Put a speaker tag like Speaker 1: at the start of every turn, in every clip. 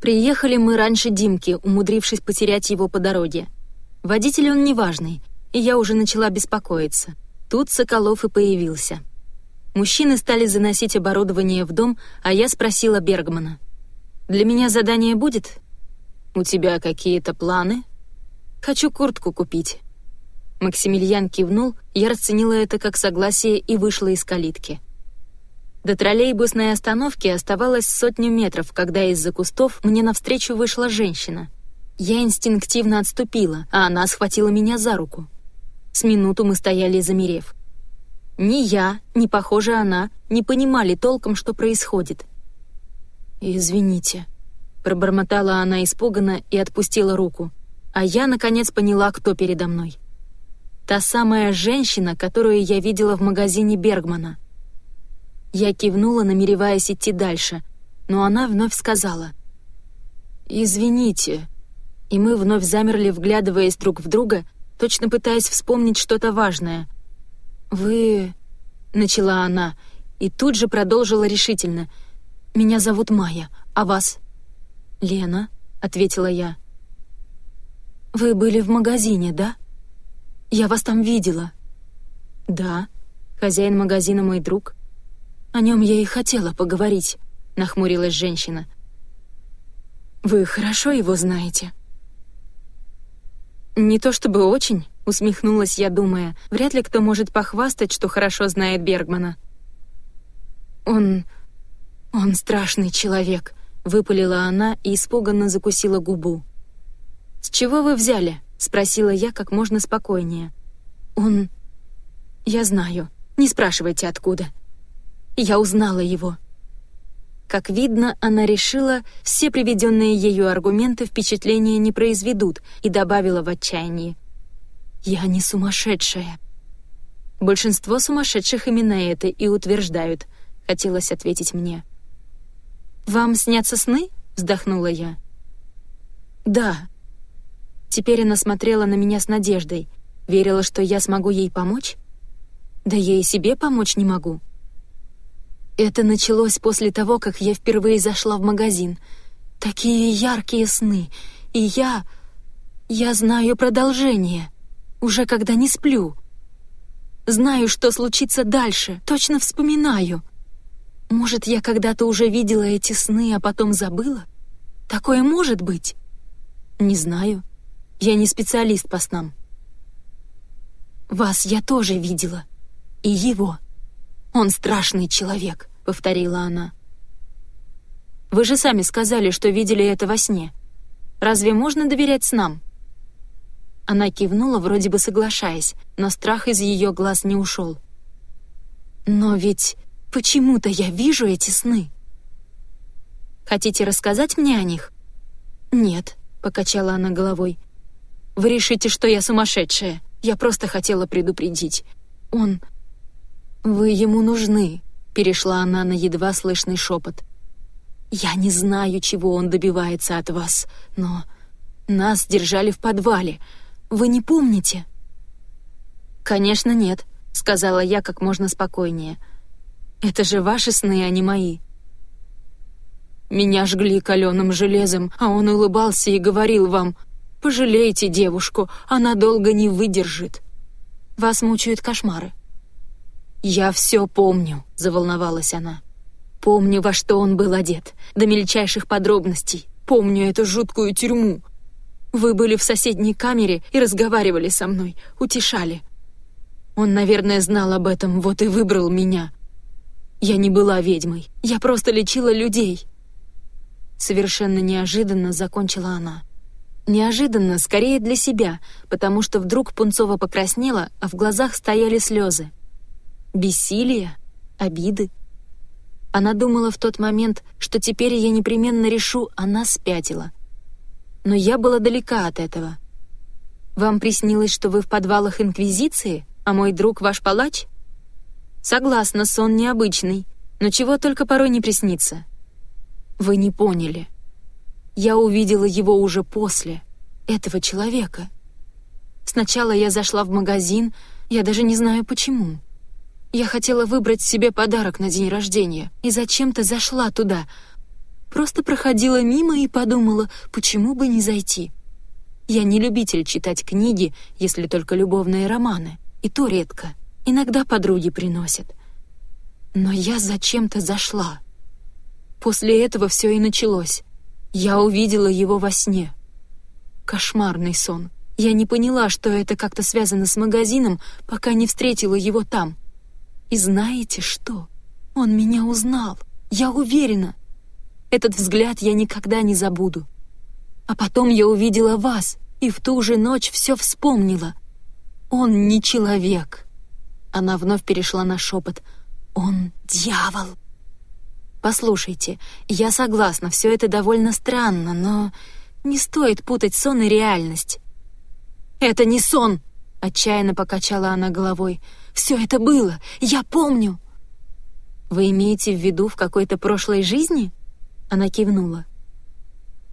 Speaker 1: Приехали мы раньше Димки, умудрившись потерять его по дороге. Водитель он неважный, и я уже начала беспокоиться. Тут Соколов и появился. Мужчины стали заносить оборудование в дом, а я спросила Бергмана. «Для меня задание будет?» «У тебя какие-то планы?» «Хочу куртку купить». Максимилиан кивнул, я расценила это как согласие и вышла из калитки. До троллейбусной остановки оставалось сотню метров, когда из-за кустов мне навстречу вышла женщина. Я инстинктивно отступила, а она схватила меня за руку. С минуту мы стояли замерев. Ни я, ни, похоже, она не понимали толком, что происходит. «Извините», — пробормотала она испуганно и отпустила руку, а я, наконец, поняла, кто передо мной. Та самая женщина, которую я видела в магазине Бергмана — я кивнула, намереваясь идти дальше, но она вновь сказала. «Извините». И мы вновь замерли, вглядываясь друг в друга, точно пытаясь вспомнить что-то важное. «Вы...» — начала она, и тут же продолжила решительно. «Меня зовут Майя, а вас?» «Лена», — ответила я. «Вы были в магазине, да? Я вас там видела». «Да, хозяин магазина мой друг. О нем я и хотела поговорить», — нахмурилась женщина. «Вы хорошо его знаете?» «Не то чтобы очень», — усмехнулась я, думая, «вряд ли кто может похвастать, что хорошо знает Бергмана». «Он... он страшный человек», — выпалила она и испуганно закусила губу. «С чего вы взяли?» — спросила я как можно спокойнее. «Он... я знаю. Не спрашивайте, откуда. Я узнала его. Как видно, она решила, все приведенные ею аргументы впечатления не произведут, и добавила в отчаянии. «Я не сумасшедшая». Большинство сумасшедших именно это и утверждают, хотелось ответить мне. «Вам снятся сны?» — вздохнула я. «Да». Теперь она смотрела на меня с надеждой, верила, что я смогу ей помочь. Да я и себе помочь не могу. Это началось после того, как я впервые зашла в магазин. Такие яркие сны. И я... Я знаю продолжение. Уже когда не сплю. Знаю, что случится дальше. Точно вспоминаю. Может, я когда-то уже видела эти сны, а потом забыла? Такое может быть? Не знаю. Я не специалист по снам. Вас я тоже видела. И его. «Он страшный человек», — повторила она. «Вы же сами сказали, что видели это во сне. Разве можно доверять снам?» Она кивнула, вроде бы соглашаясь, но страх из ее глаз не ушел. «Но ведь почему-то я вижу эти сны». «Хотите рассказать мне о них?» «Нет», — покачала она головой. «Вы решите, что я сумасшедшая. Я просто хотела предупредить. Он «Вы ему нужны», — перешла она на едва слышный шепот. «Я не знаю, чего он добивается от вас, но нас держали в подвале. Вы не помните?» «Конечно, нет», — сказала я как можно спокойнее. «Это же ваши сны, а не мои». Меня жгли каленым железом, а он улыбался и говорил вам, «Пожалейте девушку, она долго не выдержит». Вас мучают кошмары. «Я все помню», — заволновалась она. «Помню, во что он был одет, до мельчайших подробностей. Помню эту жуткую тюрьму. Вы были в соседней камере и разговаривали со мной, утешали. Он, наверное, знал об этом, вот и выбрал меня. Я не была ведьмой, я просто лечила людей». Совершенно неожиданно закончила она. Неожиданно, скорее для себя, потому что вдруг Пунцова покраснела, а в глазах стояли слезы. Бессилие? Обиды? Она думала в тот момент, что теперь я непременно решу, она спятила. Но я была далека от этого. Вам приснилось, что вы в подвалах Инквизиции, а мой друг ваш палач? Согласна, сон необычный, но чего только порой не приснится. Вы не поняли. Я увидела его уже после, этого человека. Сначала я зашла в магазин, я даже не знаю почему. Я хотела выбрать себе подарок на день рождения и зачем-то зашла туда. Просто проходила мимо и подумала, почему бы не зайти. Я не любитель читать книги, если только любовные романы, и то редко. Иногда подруги приносят. Но я зачем-то зашла. После этого все и началось. Я увидела его во сне. Кошмарный сон. Я не поняла, что это как-то связано с магазином, пока не встретила его там. И знаете что? Он меня узнал. Я уверена. Этот взгляд я никогда не забуду. А потом я увидела вас, и в ту же ночь все вспомнила. Он не человек. Она вновь перешла на шепот. Он дьявол. Послушайте, я согласна, все это довольно странно, но не стоит путать сон и реальность. «Это не сон!» — отчаянно покачала она головой. «Все это было! Я помню!» «Вы имеете в виду в какой-то прошлой жизни?» Она кивнула.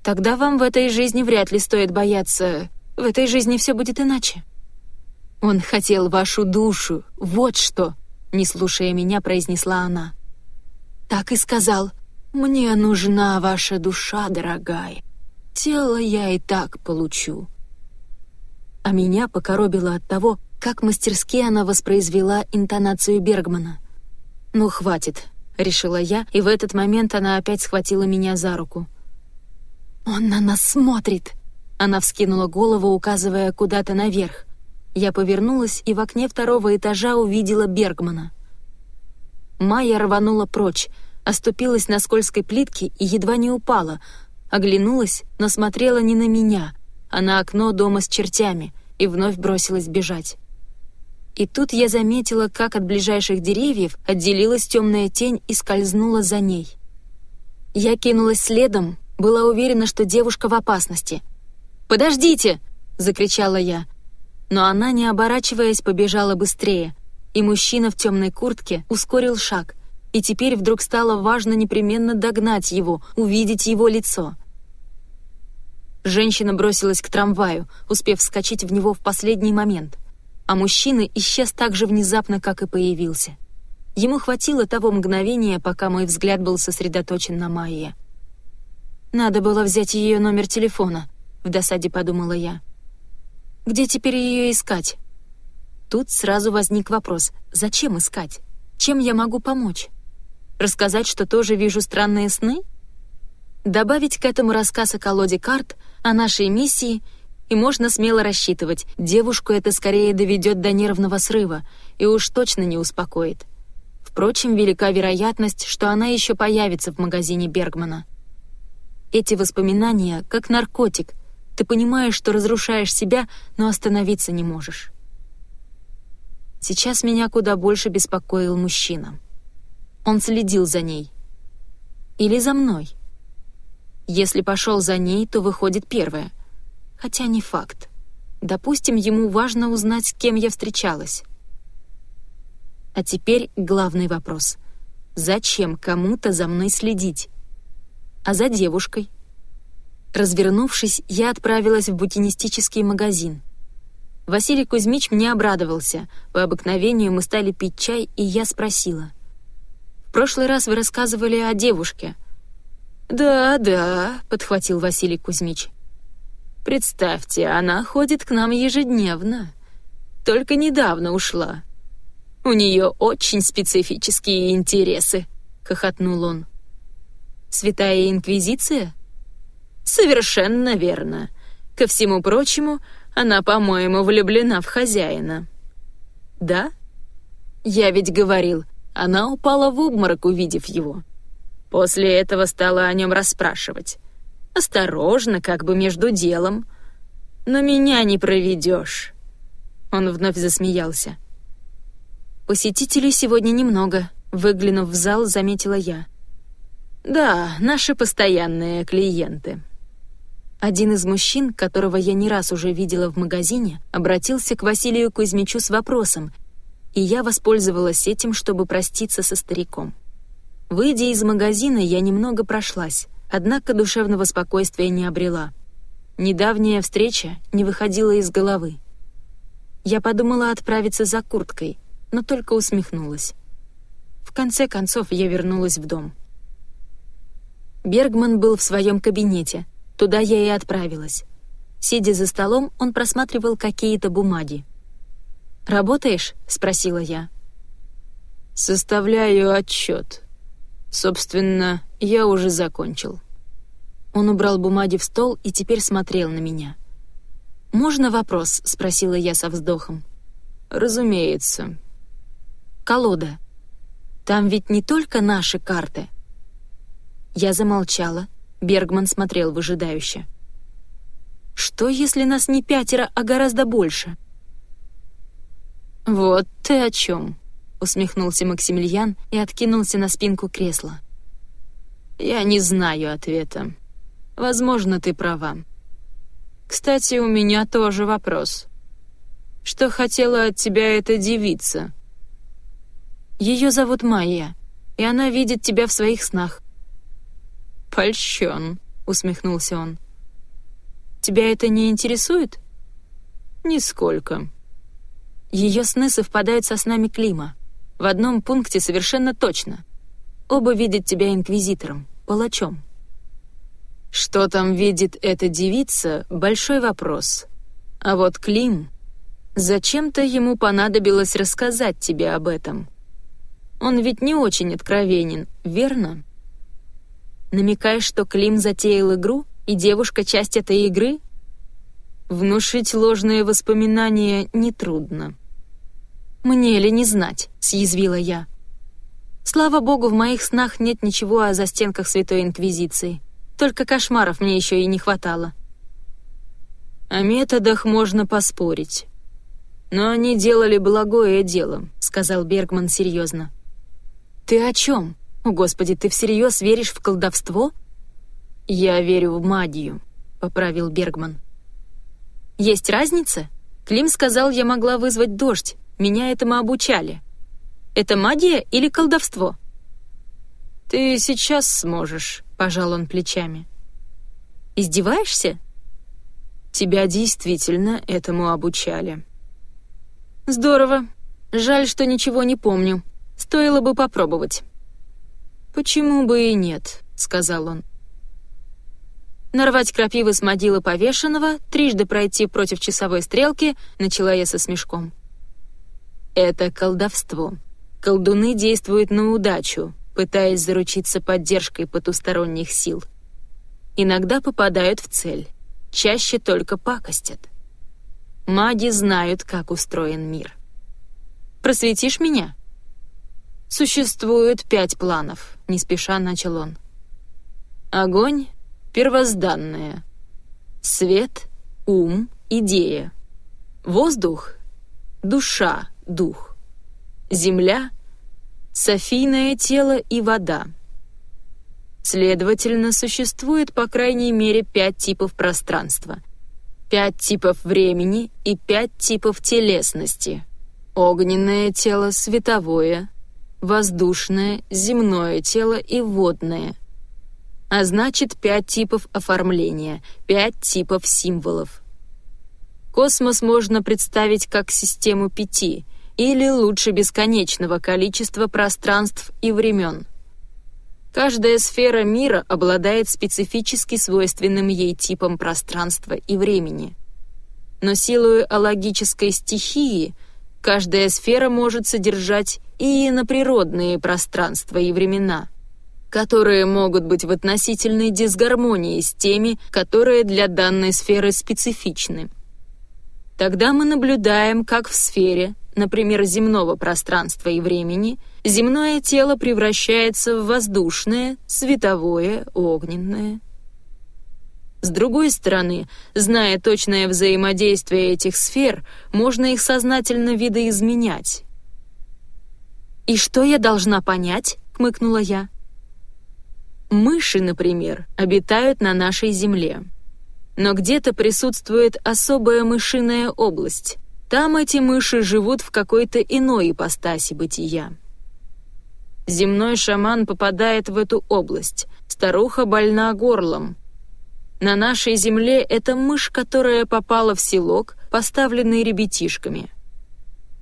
Speaker 1: «Тогда вам в этой жизни вряд ли стоит бояться. В этой жизни все будет иначе». «Он хотел вашу душу, вот что!» Не слушая меня, произнесла она. «Так и сказал. Мне нужна ваша душа, дорогая. Тело я и так получу а меня покоробило от того, как мастерски она воспроизвела интонацию Бергмана. «Ну, хватит», — решила я, и в этот момент она опять схватила меня за руку. «Он на нас смотрит!» Она вскинула голову, указывая куда-то наверх. Я повернулась и в окне второго этажа увидела Бергмана. Майя рванула прочь, оступилась на скользкой плитке и едва не упала, оглянулась, но смотрела не на меня — а на окно дома с чертями, и вновь бросилась бежать. И тут я заметила, как от ближайших деревьев отделилась темная тень и скользнула за ней. Я кинулась следом, была уверена, что девушка в опасности. «Подождите!» — закричала я. Но она, не оборачиваясь, побежала быстрее, и мужчина в темной куртке ускорил шаг, и теперь вдруг стало важно непременно догнать его, увидеть его лицо — Женщина бросилась к трамваю, успев вскочить в него в последний момент. А мужчина исчез так же внезапно, как и появился. Ему хватило того мгновения, пока мой взгляд был сосредоточен на Майе. «Надо было взять ее номер телефона», — в досаде подумала я. «Где теперь ее искать?» Тут сразу возник вопрос, зачем искать? Чем я могу помочь? Рассказать, что тоже вижу странные сны? Добавить к этому рассказ о колоде карт, о нашей миссии, и можно смело рассчитывать, девушку это скорее доведет до нервного срыва и уж точно не успокоит. Впрочем, велика вероятность, что она еще появится в магазине Бергмана. Эти воспоминания как наркотик. Ты понимаешь, что разрушаешь себя, но остановиться не можешь. Сейчас меня куда больше беспокоил мужчина. Он следил за ней. Или за мной. Если пошел за ней, то выходит первое. Хотя не факт. Допустим, ему важно узнать, с кем я встречалась. А теперь главный вопрос. Зачем кому-то за мной следить? А за девушкой? Развернувшись, я отправилась в букинистический магазин. Василий Кузьмич мне обрадовался. По обыкновению мы стали пить чай, и я спросила. «В прошлый раз вы рассказывали о девушке. «Да, да», — подхватил Василий Кузьмич. «Представьте, она ходит к нам ежедневно. Только недавно ушла. У нее очень специфические интересы», — хохотнул он. «Святая Инквизиция?» «Совершенно верно. Ко всему прочему, она, по-моему, влюблена в хозяина». «Да?» «Я ведь говорил, она упала в обморок, увидев его». После этого стала о нем расспрашивать. Осторожно, как бы между делом. Но меня не проведешь. Он вновь засмеялся. «Посетителей сегодня немного», — выглянув в зал, заметила я. «Да, наши постоянные клиенты». Один из мужчин, которого я не раз уже видела в магазине, обратился к Василию Кузьмичу с вопросом, и я воспользовалась этим, чтобы проститься со стариком. Выйдя из магазина, я немного прошлась, однако душевного спокойствия не обрела. Недавняя встреча не выходила из головы. Я подумала отправиться за курткой, но только усмехнулась. В конце концов я вернулась в дом. Бергман был в своем кабинете. Туда я и отправилась. Сидя за столом, он просматривал какие-то бумаги. «Работаешь?» — спросила я.
Speaker 2: «Составляю отчет. Собственно, я уже закончил».
Speaker 1: Он убрал бумаги в стол и теперь смотрел на меня. «Можно вопрос?» — спросила я со вздохом.
Speaker 2: «Разумеется».
Speaker 1: «Колода. Там ведь не только наши карты». Я замолчала. Бергман смотрел выжидающе. «Что, если нас не пятеро, а гораздо больше?»
Speaker 2: «Вот ты о чем», —
Speaker 1: усмехнулся Максимилиан и откинулся на спинку кресла.
Speaker 2: «Я не знаю ответа. Возможно, ты права. Кстати, у меня тоже вопрос. Что хотела от тебя эта девица?»
Speaker 1: «Ее зовут Майя, и она видит тебя в своих снах».
Speaker 2: «Польщен», — усмехнулся он.
Speaker 1: «Тебя это не интересует?»
Speaker 2: «Нисколько».
Speaker 1: Ее сны совпадают со снами Клима. В одном пункте совершенно точно. Оба видят тебя инквизитором, палачом.
Speaker 2: Что там видит эта девица — большой вопрос. А вот Клим... Зачем-то ему понадобилось рассказать тебе об этом. Он ведь не очень откровенен, верно?
Speaker 1: Намекаешь, что Клим затеял игру, и девушка — часть этой игры?
Speaker 2: Внушить ложные воспоминания нетрудно.
Speaker 1: «Мне ли не знать?» — съязвила я. Слава богу, в моих снах нет ничего о застенках Святой Инквизиции. Только кошмаров мне еще и не хватало.
Speaker 2: О методах можно поспорить. Но они делали благое дело, сказал Бергман серьезно.
Speaker 1: Ты о чем? О, Господи, ты всерьез веришь в колдовство?
Speaker 2: Я верю в магию, поправил Бергман.
Speaker 1: Есть разница? Клим сказал, я могла вызвать дождь, меня этому обучали. Это магия или колдовство?»
Speaker 2: «Ты сейчас сможешь», — пожал он плечами.
Speaker 1: «Издеваешься?»
Speaker 2: «Тебя действительно этому обучали».
Speaker 1: «Здорово. Жаль, что ничего не помню. Стоило бы попробовать».
Speaker 2: «Почему бы и нет», — сказал он.
Speaker 1: Нарвать крапивы с могилы повешенного, трижды пройти против часовой стрелки, начала я со смешком.
Speaker 2: Это колдовство. Колдуны действуют на удачу, пытаясь заручиться поддержкой потусторонних сил. Иногда попадают в цель, чаще только пакостят. Маги знают, как устроен мир.
Speaker 1: «Просветишь меня?»
Speaker 2: «Существует пять планов», — не спеша начал он. Огонь — первозданное. Свет — ум, идея. Воздух — душа, дух. Земля — софийное тело и вода. Следовательно, существует по крайней мере пять типов пространства, пять типов времени и пять типов телесности. Огненное тело, световое, воздушное, земное тело и водное. А значит, пять типов оформления, пять типов символов. Космос можно представить как систему пяти — или лучше бесконечного количества пространств и времен. Каждая сфера мира обладает специфически свойственным ей типом пространства и времени. Но силой алогической стихии каждая сфера может содержать и иноприродные пространства и времена, которые могут быть в относительной дисгармонии с теми, которые для данной сферы специфичны. Тогда мы наблюдаем, как в сфере, например, земного пространства и времени, земное тело превращается в воздушное, световое, огненное. С другой стороны, зная точное взаимодействие этих сфер, можно их сознательно видоизменять.
Speaker 1: «И что я должна понять?» — хмыкнула я.
Speaker 2: Мыши, например, обитают на нашей Земле. Но где-то присутствует особая мышиная область, там эти мыши живут в какой-то иной ипостаси бытия. Земной шаман попадает в эту область. Старуха больна горлом. На нашей земле это мышь, которая попала в селок, поставленный ребятишками.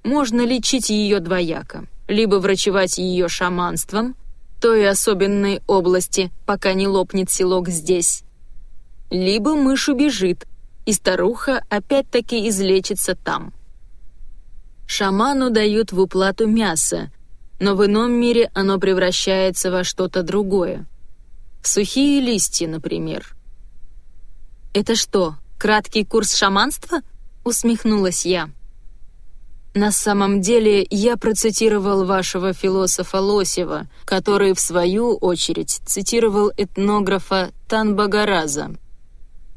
Speaker 2: Можно лечить ее двояко. Либо врачевать ее шаманством, той особенной области, пока не лопнет селок здесь. Либо мышь убежит, и старуха опять-таки излечится там. Шаману дают в уплату мясо, но в ином мире оно превращается во что-то другое. В сухие листья, например.
Speaker 1: «Это что, краткий курс шаманства?» — усмехнулась я.
Speaker 2: На самом деле, я процитировал вашего философа Лосева, который, в свою очередь, цитировал этнографа Танбагараза.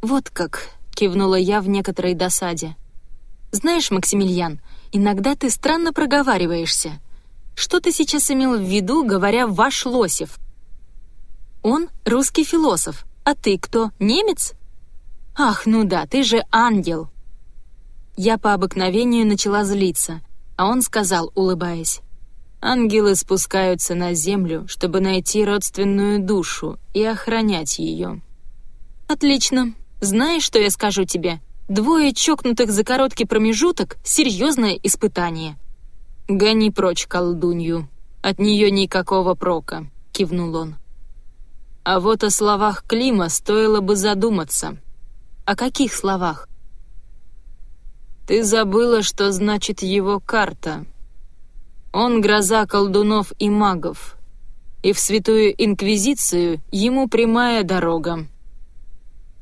Speaker 1: «Вот как», — кивнула я в некоторой досаде. «Знаешь, Максимилиан, иногда ты странно проговариваешься. Что ты сейчас имел в виду, говоря «ваш Лосев»?» «Он русский философ, а ты кто, немец?» «Ах, ну да, ты же ангел!» Я по обыкновению начала злиться, а он сказал, улыбаясь, «Ангелы спускаются на землю, чтобы найти родственную душу и охранять ее». «Отлично. Знаешь, что я скажу тебе? Двое чокнутых за короткий промежуток — серьезное испытание».
Speaker 2: «Гони прочь колдунью. От нее никакого прока», — кивнул он. «А вот о словах Клима стоило бы задуматься».
Speaker 1: «О каких словах?»
Speaker 2: Ты забыла, что значит его карта. Он гроза колдунов и магов, и в Святую Инквизицию ему прямая дорога.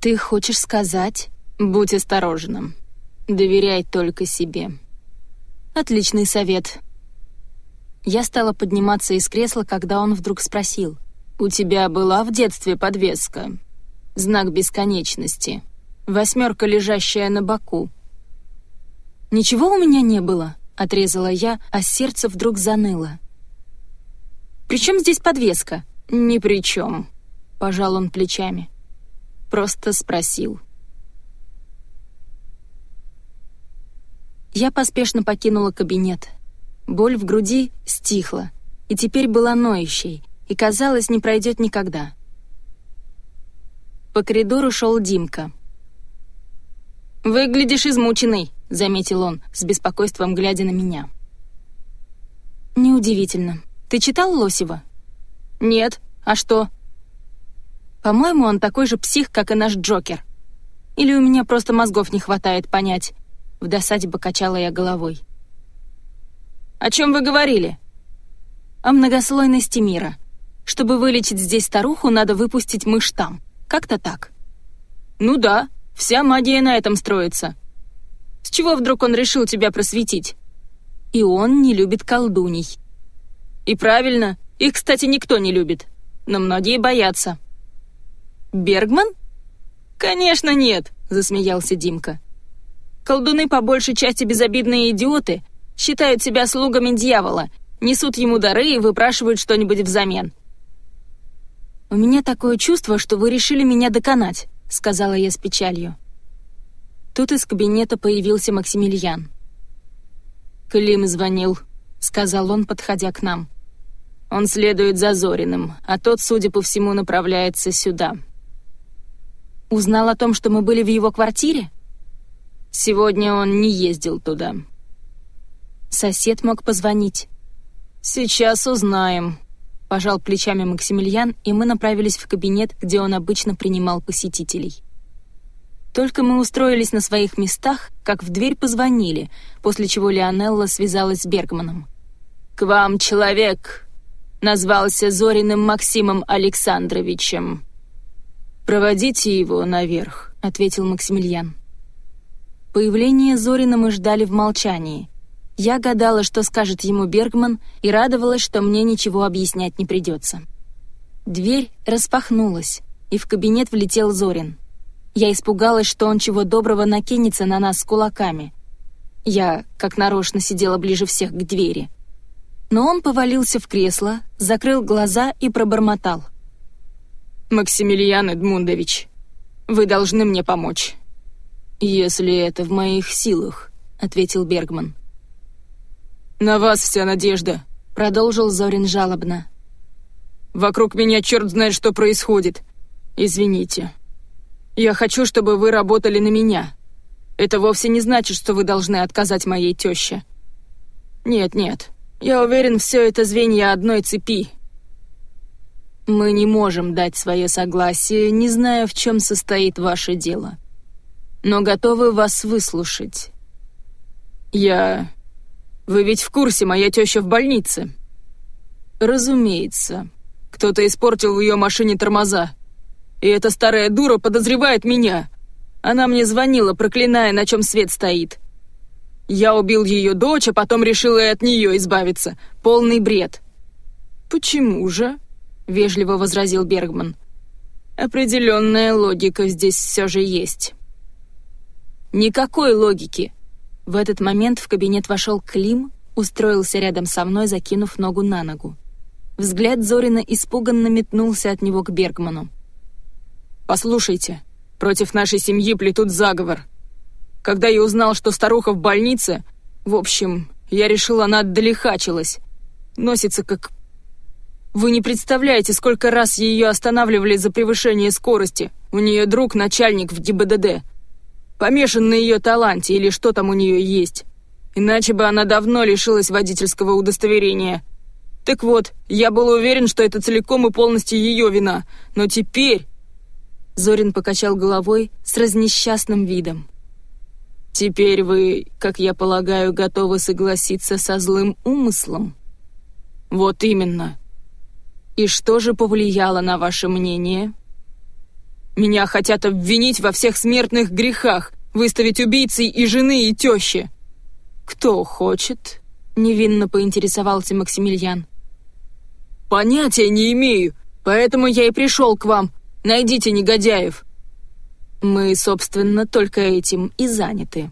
Speaker 1: Ты хочешь сказать?
Speaker 2: Будь осторожным. Доверяй только себе.
Speaker 1: Отличный совет. Я стала подниматься из кресла, когда он вдруг спросил.
Speaker 2: «У тебя была в детстве подвеска? Знак бесконечности. Восьмерка, лежащая на боку.
Speaker 1: «Ничего у меня не было», — отрезала я, а сердце вдруг заныло. «При чем здесь подвеска?»
Speaker 2: «Ни при чем», — пожал он плечами. «Просто спросил».
Speaker 1: Я поспешно покинула кабинет. Боль в груди стихла, и теперь была ноющей, и, казалось, не пройдет никогда. По коридору шел Димка.
Speaker 2: «Выглядишь измученный», — заметил он, с беспокойством глядя на меня.
Speaker 1: «Неудивительно. Ты читал Лосева?»
Speaker 2: «Нет. А что?»
Speaker 1: «По-моему, он такой же псих, как и наш Джокер. Или у меня просто мозгов не хватает понять?» В досаде покачала я головой.
Speaker 2: «О чем вы говорили?»
Speaker 1: «О многослойности мира. Чтобы вылечить здесь старуху, надо выпустить мышь там. Как-то так».
Speaker 2: «Ну да, вся магия на этом строится», с чего вдруг он решил тебя просветить?
Speaker 1: И он не любит колдуней.
Speaker 2: И правильно, их, кстати, никто не любит, но многие боятся.
Speaker 1: Бергман?
Speaker 2: Конечно, нет, засмеялся Димка. Колдуны по большей части безобидные идиоты, считают себя слугами дьявола, несут ему дары и выпрашивают что-нибудь взамен.
Speaker 1: «У меня такое чувство, что вы решили меня доконать», — сказала я с печалью. Тут из кабинета появился Максимилиан.
Speaker 2: «Клим звонил», — сказал он, подходя к нам. «Он следует за Зориным, а тот, судя по всему, направляется сюда».
Speaker 1: «Узнал о том, что мы были в его квартире?»
Speaker 2: «Сегодня он не ездил туда».
Speaker 1: «Сосед мог позвонить».
Speaker 2: «Сейчас узнаем», — пожал плечами Максимилиан, и мы направились в кабинет, где он обычно принимал посетителей.
Speaker 1: Только мы устроились на своих местах, как в дверь позвонили, после чего Леонелла связалась с Бергманом.
Speaker 2: «К вам человек!» Назвался Зориным Максимом Александровичем. «Проводите его наверх», — ответил Максимилиан.
Speaker 1: Появление Зорина мы ждали в молчании. Я гадала, что скажет ему Бергман, и радовалась, что мне ничего объяснять не придется. Дверь распахнулась, и в кабинет влетел Зорин. Я испугалась, что он чего доброго накинется на нас с кулаками. Я, как нарочно, сидела ближе всех к двери. Но он повалился в кресло, закрыл глаза и пробормотал.
Speaker 2: «Максимилиан Эдмундович, вы должны мне помочь». «Если это в моих силах», — ответил Бергман. «На вас вся надежда», — продолжил Зорин жалобно. «Вокруг меня черт знает, что происходит. Извините, я хочу, чтобы вы работали на меня. Это вовсе не значит, что вы должны отказать моей тёще. Нет, нет. Я уверен, все это звенья одной цепи. Мы не можем дать свое согласие, не зная, в чем состоит ваше дело. Но готовы вас выслушать. Я... Вы ведь в курсе, моя теща в больнице. Разумеется. Кто-то испортил в ее машине тормоза. И эта старая дура подозревает меня. Она мне звонила, проклиная, на чем свет стоит. Я убил ее дочь, а потом решил и от нее избавиться. Полный бред. Почему же? — вежливо возразил Бергман. «Определенная логика здесь все же есть». «Никакой логики!» В этот момент в кабинет вошел Клим, устроился рядом со мной, закинув ногу на ногу. Взгляд Зорина испуганно метнулся от него к Бергману. «Послушайте, против нашей семьи плетут заговор. Когда я узнал, что старуха в больнице, в общем, я решил, она отдалехачилась. Носится как вы не представляете, сколько раз ее останавливали за превышение скорости. У нее друг начальник в ГИБДД. Помешан на ее таланте или что там у нее есть. Иначе бы она давно лишилась водительского удостоверения. Так вот, я был уверен, что это целиком и полностью ее вина. Но теперь... Зорин покачал головой с разнесчастным видом. «Теперь вы, как я полагаю, готовы согласиться со злым умыслом?» «Вот именно», и что же повлияло на ваше мнение? Меня хотят обвинить во всех смертных грехах, выставить убийцей и жены, и тещи. Кто хочет? Невинно поинтересовался Максимилиан. Понятия не имею, поэтому я и пришел к вам. Найдите негодяев. Мы, собственно, только этим и заняты.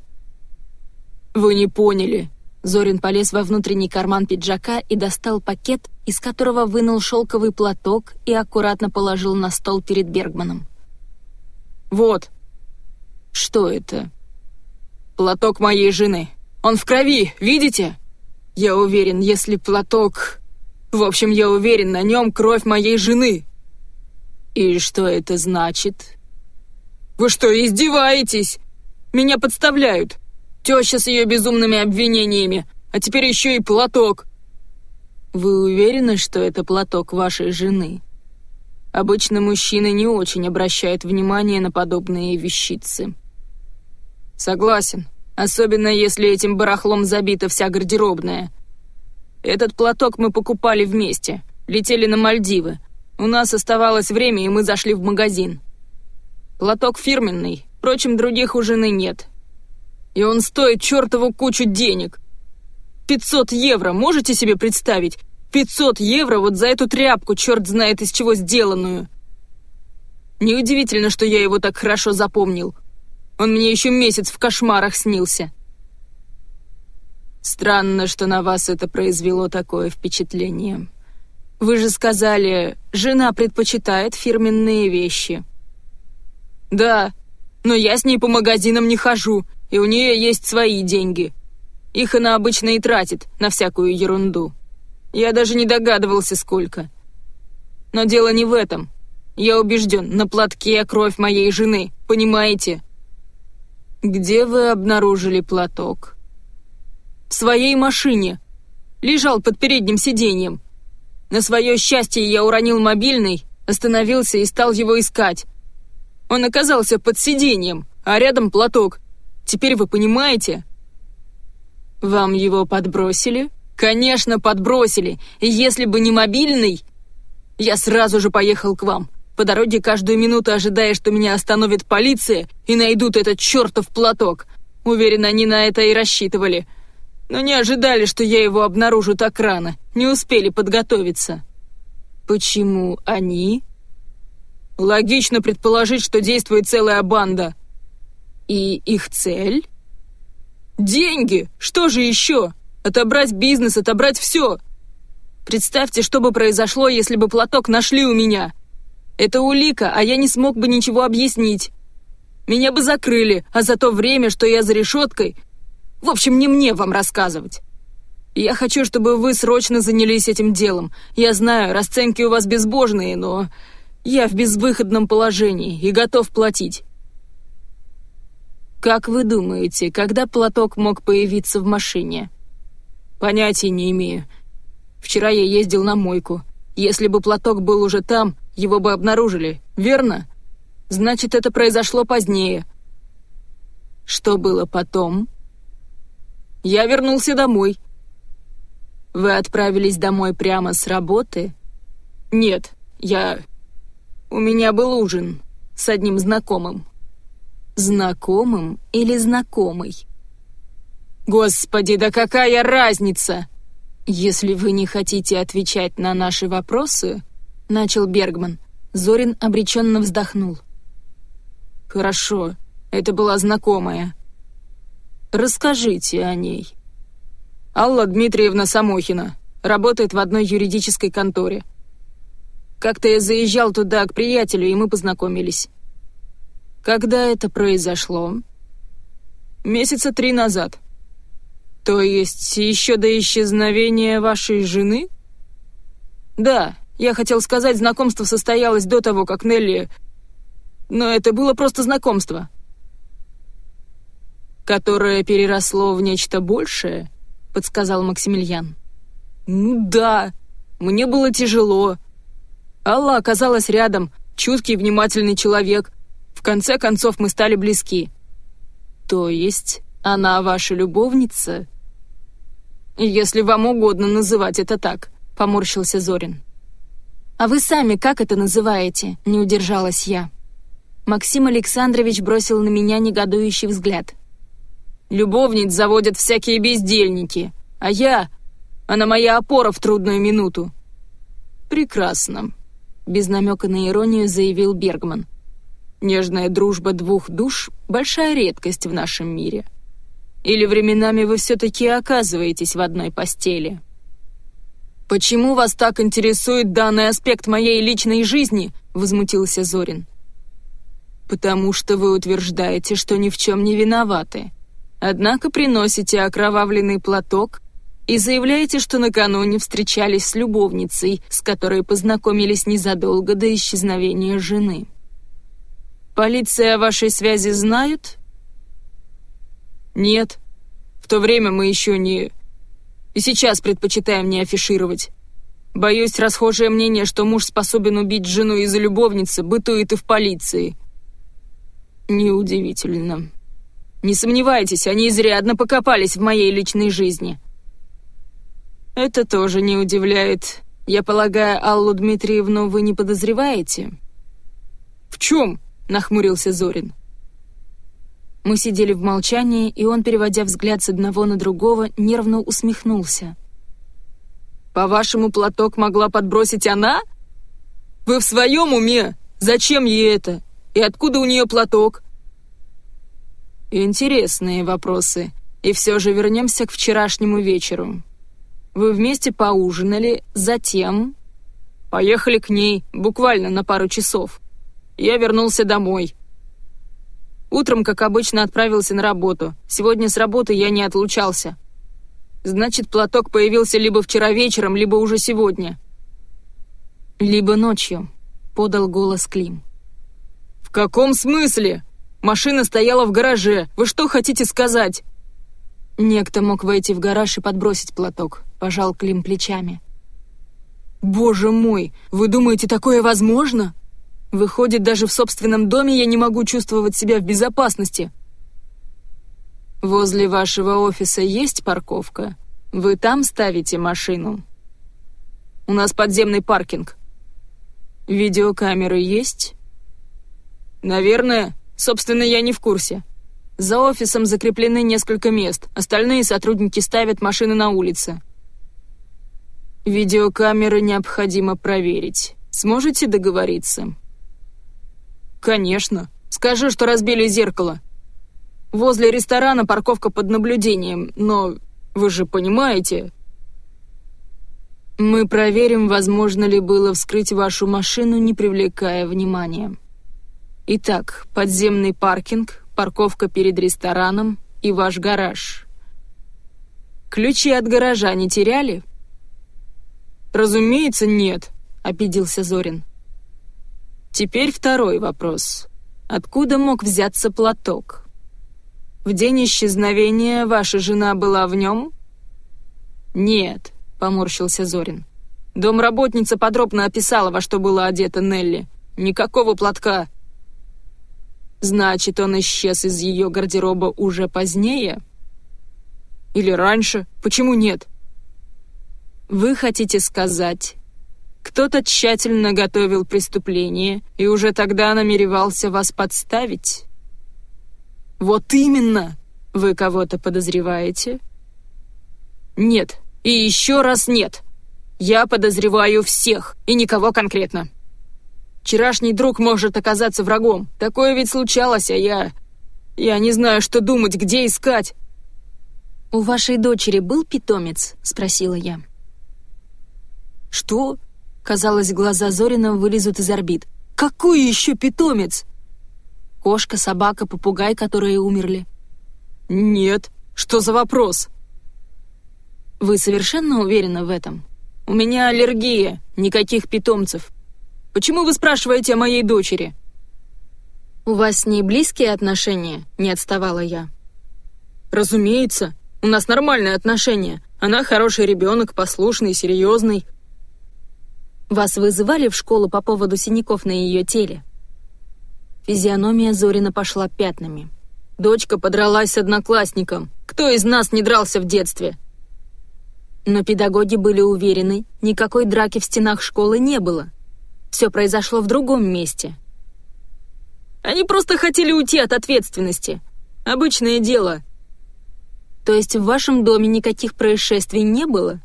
Speaker 2: Вы не поняли. Зорин полез во внутренний карман пиджака и достал пакет, из которого вынул шелковый платок и аккуратно положил на стол перед Бергманом. «Вот». «Что это?» «Платок моей жены. Он в крови, видите? Я уверен, если платок... В общем, я уверен, на нем кровь моей жены». «И что это значит?» «Вы что, издеваетесь? Меня подставляют. Теща с ее безумными обвинениями, а теперь еще и платок. Вы уверены, что это платок вашей жены? Обычно мужчины не очень обращают внимание на подобные вещицы. Согласен, особенно если этим барахлом забита вся гардеробная. Этот платок мы покупали вместе, летели на Мальдивы. У нас оставалось время, и мы зашли в магазин. Платок фирменный, впрочем, других у жены нет, и он стоит чертову кучу денег. 500 евро, можете себе представить? 500 евро вот за эту тряпку, черт знает из чего сделанную. Неудивительно, что я его так хорошо запомнил. Он мне еще месяц в кошмарах снился. Странно, что на вас это произвело такое впечатление. Вы же сказали, жена предпочитает фирменные вещи. Да, но я с ней по магазинам не хожу, и у нее есть свои деньги. Их она обычно и тратит на всякую ерунду. Я даже не догадывался, сколько. Но дело не в этом. Я убежден, на платке кровь моей жены, понимаете? Где вы обнаружили платок? В своей машине. Лежал под передним сиденьем. На свое счастье я уронил мобильный, остановился и стал его искать. Он оказался под сиденьем, а рядом платок, Теперь вы понимаете?» «Вам его подбросили?» «Конечно, подбросили. Если бы не мобильный, я сразу же поехал к вам. По дороге каждую минуту ожидая, что меня остановит полиция и найдут этот чертов платок. Уверен, они на это и рассчитывали. Но не ожидали, что я его обнаружу так рано. Не успели подготовиться». «Почему они?» «Логично предположить, что действует целая банда», и их цель? Деньги! Что же еще? Отобрать бизнес, отобрать все. Представьте, что бы произошло, если бы платок нашли у меня. Это улика, а я не смог бы ничего объяснить. Меня бы закрыли, а за то время, что я за решеткой... В общем, не мне вам рассказывать. Я хочу, чтобы вы срочно занялись этим делом. Я знаю, расценки у вас безбожные, но я в безвыходном положении и готов платить. «Как вы думаете, когда платок мог появиться в машине?» «Понятия не имею. Вчера я ездил на мойку. Если бы платок был уже там, его бы обнаружили, верно? Значит, это произошло позднее. Что было потом? Я вернулся домой. Вы отправились домой прямо с работы? Нет, я... У меня был ужин с одним знакомым. Знакомым или знакомый? Господи, да какая разница? Если вы не хотите отвечать на наши вопросы, начал Бергман. Зорин обреченно вздохнул. Хорошо, это была знакомая. Расскажите о ней. Алла Дмитриевна Самохина. Работает в одной юридической конторе. Как-то я заезжал туда к приятелю, и мы познакомились. Когда это произошло? Месяца три назад. То есть еще до исчезновения вашей жены? Да, я хотел сказать, знакомство состоялось до того, как Нелли... Но это было просто знакомство. Которое переросло в нечто большее, подсказал Максимилиан. Ну да, мне было тяжело. Алла оказалась рядом, чуткий, внимательный человек. Конце концов мы стали близки. То есть она ваша любовница? Если вам угодно называть это так, поморщился Зорин. А вы сами как это называете? Не удержалась я. Максим Александрович бросил на меня негодующий взгляд. Любовниц заводят всякие бездельники, а я... Она моя опора в трудную минуту. Прекрасно без намека на иронию заявил Бергман. «Нежная дружба двух душ — большая редкость в нашем мире. Или временами вы все-таки оказываетесь в одной постели?» «Почему вас так интересует данный аспект моей личной жизни?» — возмутился Зорин. «Потому что вы утверждаете, что ни в чем не виноваты. Однако приносите окровавленный платок и заявляете, что накануне встречались с любовницей, с которой познакомились незадолго до исчезновения жены. Полиция о вашей связи знает? Нет. В то время мы еще не... И сейчас предпочитаем не афишировать. Боюсь, расхожее мнение, что муж способен убить жену из-за любовницы, бытует и в полиции. Неудивительно. Не сомневайтесь, они изрядно покопались в моей личной жизни. «Это тоже не удивляет. Я полагаю, Аллу Дмитриевну вы не подозреваете?» «В чем?» — нахмурился Зорин. Мы сидели в молчании, и он, переводя взгляд с одного на другого, нервно усмехнулся. «По-вашему, платок могла подбросить она? Вы в своем уме? Зачем ей это? И откуда у нее платок?» Интересные вопросы. И все же вернемся к вчерашнему вечеру. Вы вместе поужинали, затем... Поехали к ней, буквально на пару часов. Я вернулся домой. Утром, как обычно, отправился на работу. Сегодня с работы я не отлучался. Значит, платок появился либо вчера вечером, либо уже сегодня. Либо ночью, подал голос Клим. В каком смысле? Машина стояла в гараже. Вы что хотите сказать? Некто мог войти в гараж и подбросить платок пожал Клим плечами. «Боже мой, вы думаете, такое возможно? Выходит, даже в собственном доме я не могу чувствовать себя в безопасности». «Возле вашего офиса есть парковка? Вы там ставите машину?» «У нас подземный паркинг». «Видеокамеры есть?» «Наверное. Собственно, я не в курсе. За офисом закреплены несколько мест, остальные сотрудники ставят машины на улице. Видеокамеры необходимо проверить. Сможете договориться? Конечно. Скажи, что разбили зеркало. Возле ресторана парковка под наблюдением, но вы же понимаете... Мы проверим, возможно ли было вскрыть вашу машину, не привлекая внимания. Итак, подземный паркинг, парковка перед рестораном и ваш гараж. Ключи от гаража не теряли? «Разумеется, нет», — обиделся Зорин. Теперь второй вопрос. Откуда мог взяться платок? В день исчезновения ваша жена была в нем? Нет, поморщился Зорин. Домработница подробно описала, во что была одета Нелли. Никакого платка. Значит, он исчез из ее гардероба уже позднее? Или раньше? Почему нет? Вы хотите сказать, кто-то тщательно готовил преступление и уже тогда намеревался вас подставить? Вот именно! Вы кого-то подозреваете? Нет. И еще раз нет. Я подозреваю всех, и никого конкретно. Вчерашний друг может оказаться врагом. Такое ведь случалось, а я... Я не знаю, что думать, где искать.
Speaker 1: «У вашей дочери был питомец?» — спросила я.
Speaker 2: «Что?» — казалось, глаза Зорина вылезут из орбит. «Какой еще питомец?»
Speaker 1: «Кошка, собака, попугай, которые умерли».
Speaker 2: «Нет. Что за вопрос?»
Speaker 1: «Вы совершенно уверены в этом?»
Speaker 2: «У меня аллергия. Никаких питомцев. Почему вы спрашиваете о моей дочери?»
Speaker 1: «У вас с ней близкие отношения?» — не отставала я.
Speaker 2: «Разумеется. У нас нормальные отношения. Она хороший ребенок, послушный, серьезный».
Speaker 1: «Вас вызывали в школу по поводу синяков на ее теле?» Физиономия Зорина пошла пятнами.
Speaker 2: «Дочка подралась с одноклассником. Кто из нас не дрался в детстве?»
Speaker 1: Но педагоги были уверены, никакой драки в стенах школы не было. Все произошло в другом месте.
Speaker 2: Они просто хотели уйти от ответственности. Обычное дело.
Speaker 1: То есть в вашем доме никаких происшествий не было?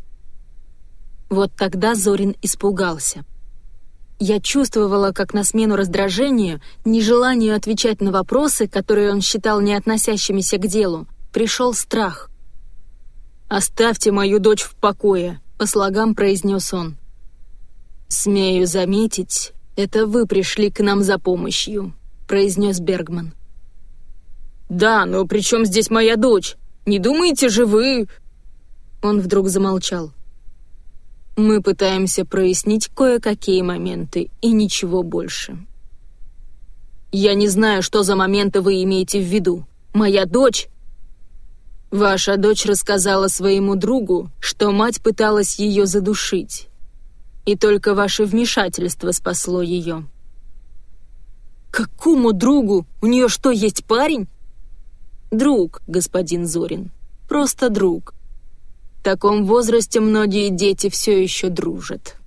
Speaker 1: Вот тогда Зорин испугался. Я чувствовала, как на смену раздражению, нежеланию отвечать на вопросы, которые он считал не относящимися к делу, пришел страх.
Speaker 2: «Оставьте мою дочь в покое», — по слогам произнес он.
Speaker 1: «Смею заметить, это вы пришли к нам за помощью», — произнес Бергман.
Speaker 2: «Да, но при чем здесь моя дочь? Не думаете же вы...»
Speaker 1: Он вдруг замолчал. «Мы пытаемся прояснить кое-какие моменты, и ничего больше».
Speaker 2: «Я не знаю, что за моменты вы имеете в виду. Моя дочь...»
Speaker 1: «Ваша дочь рассказала своему другу, что мать пыталась ее задушить и только ваше вмешательство спасло ее».
Speaker 2: «Какому другу? У нее что, есть парень?»
Speaker 1: «Друг, господин Зорин. Просто друг. Таком возрасте многие дети все еще дружат».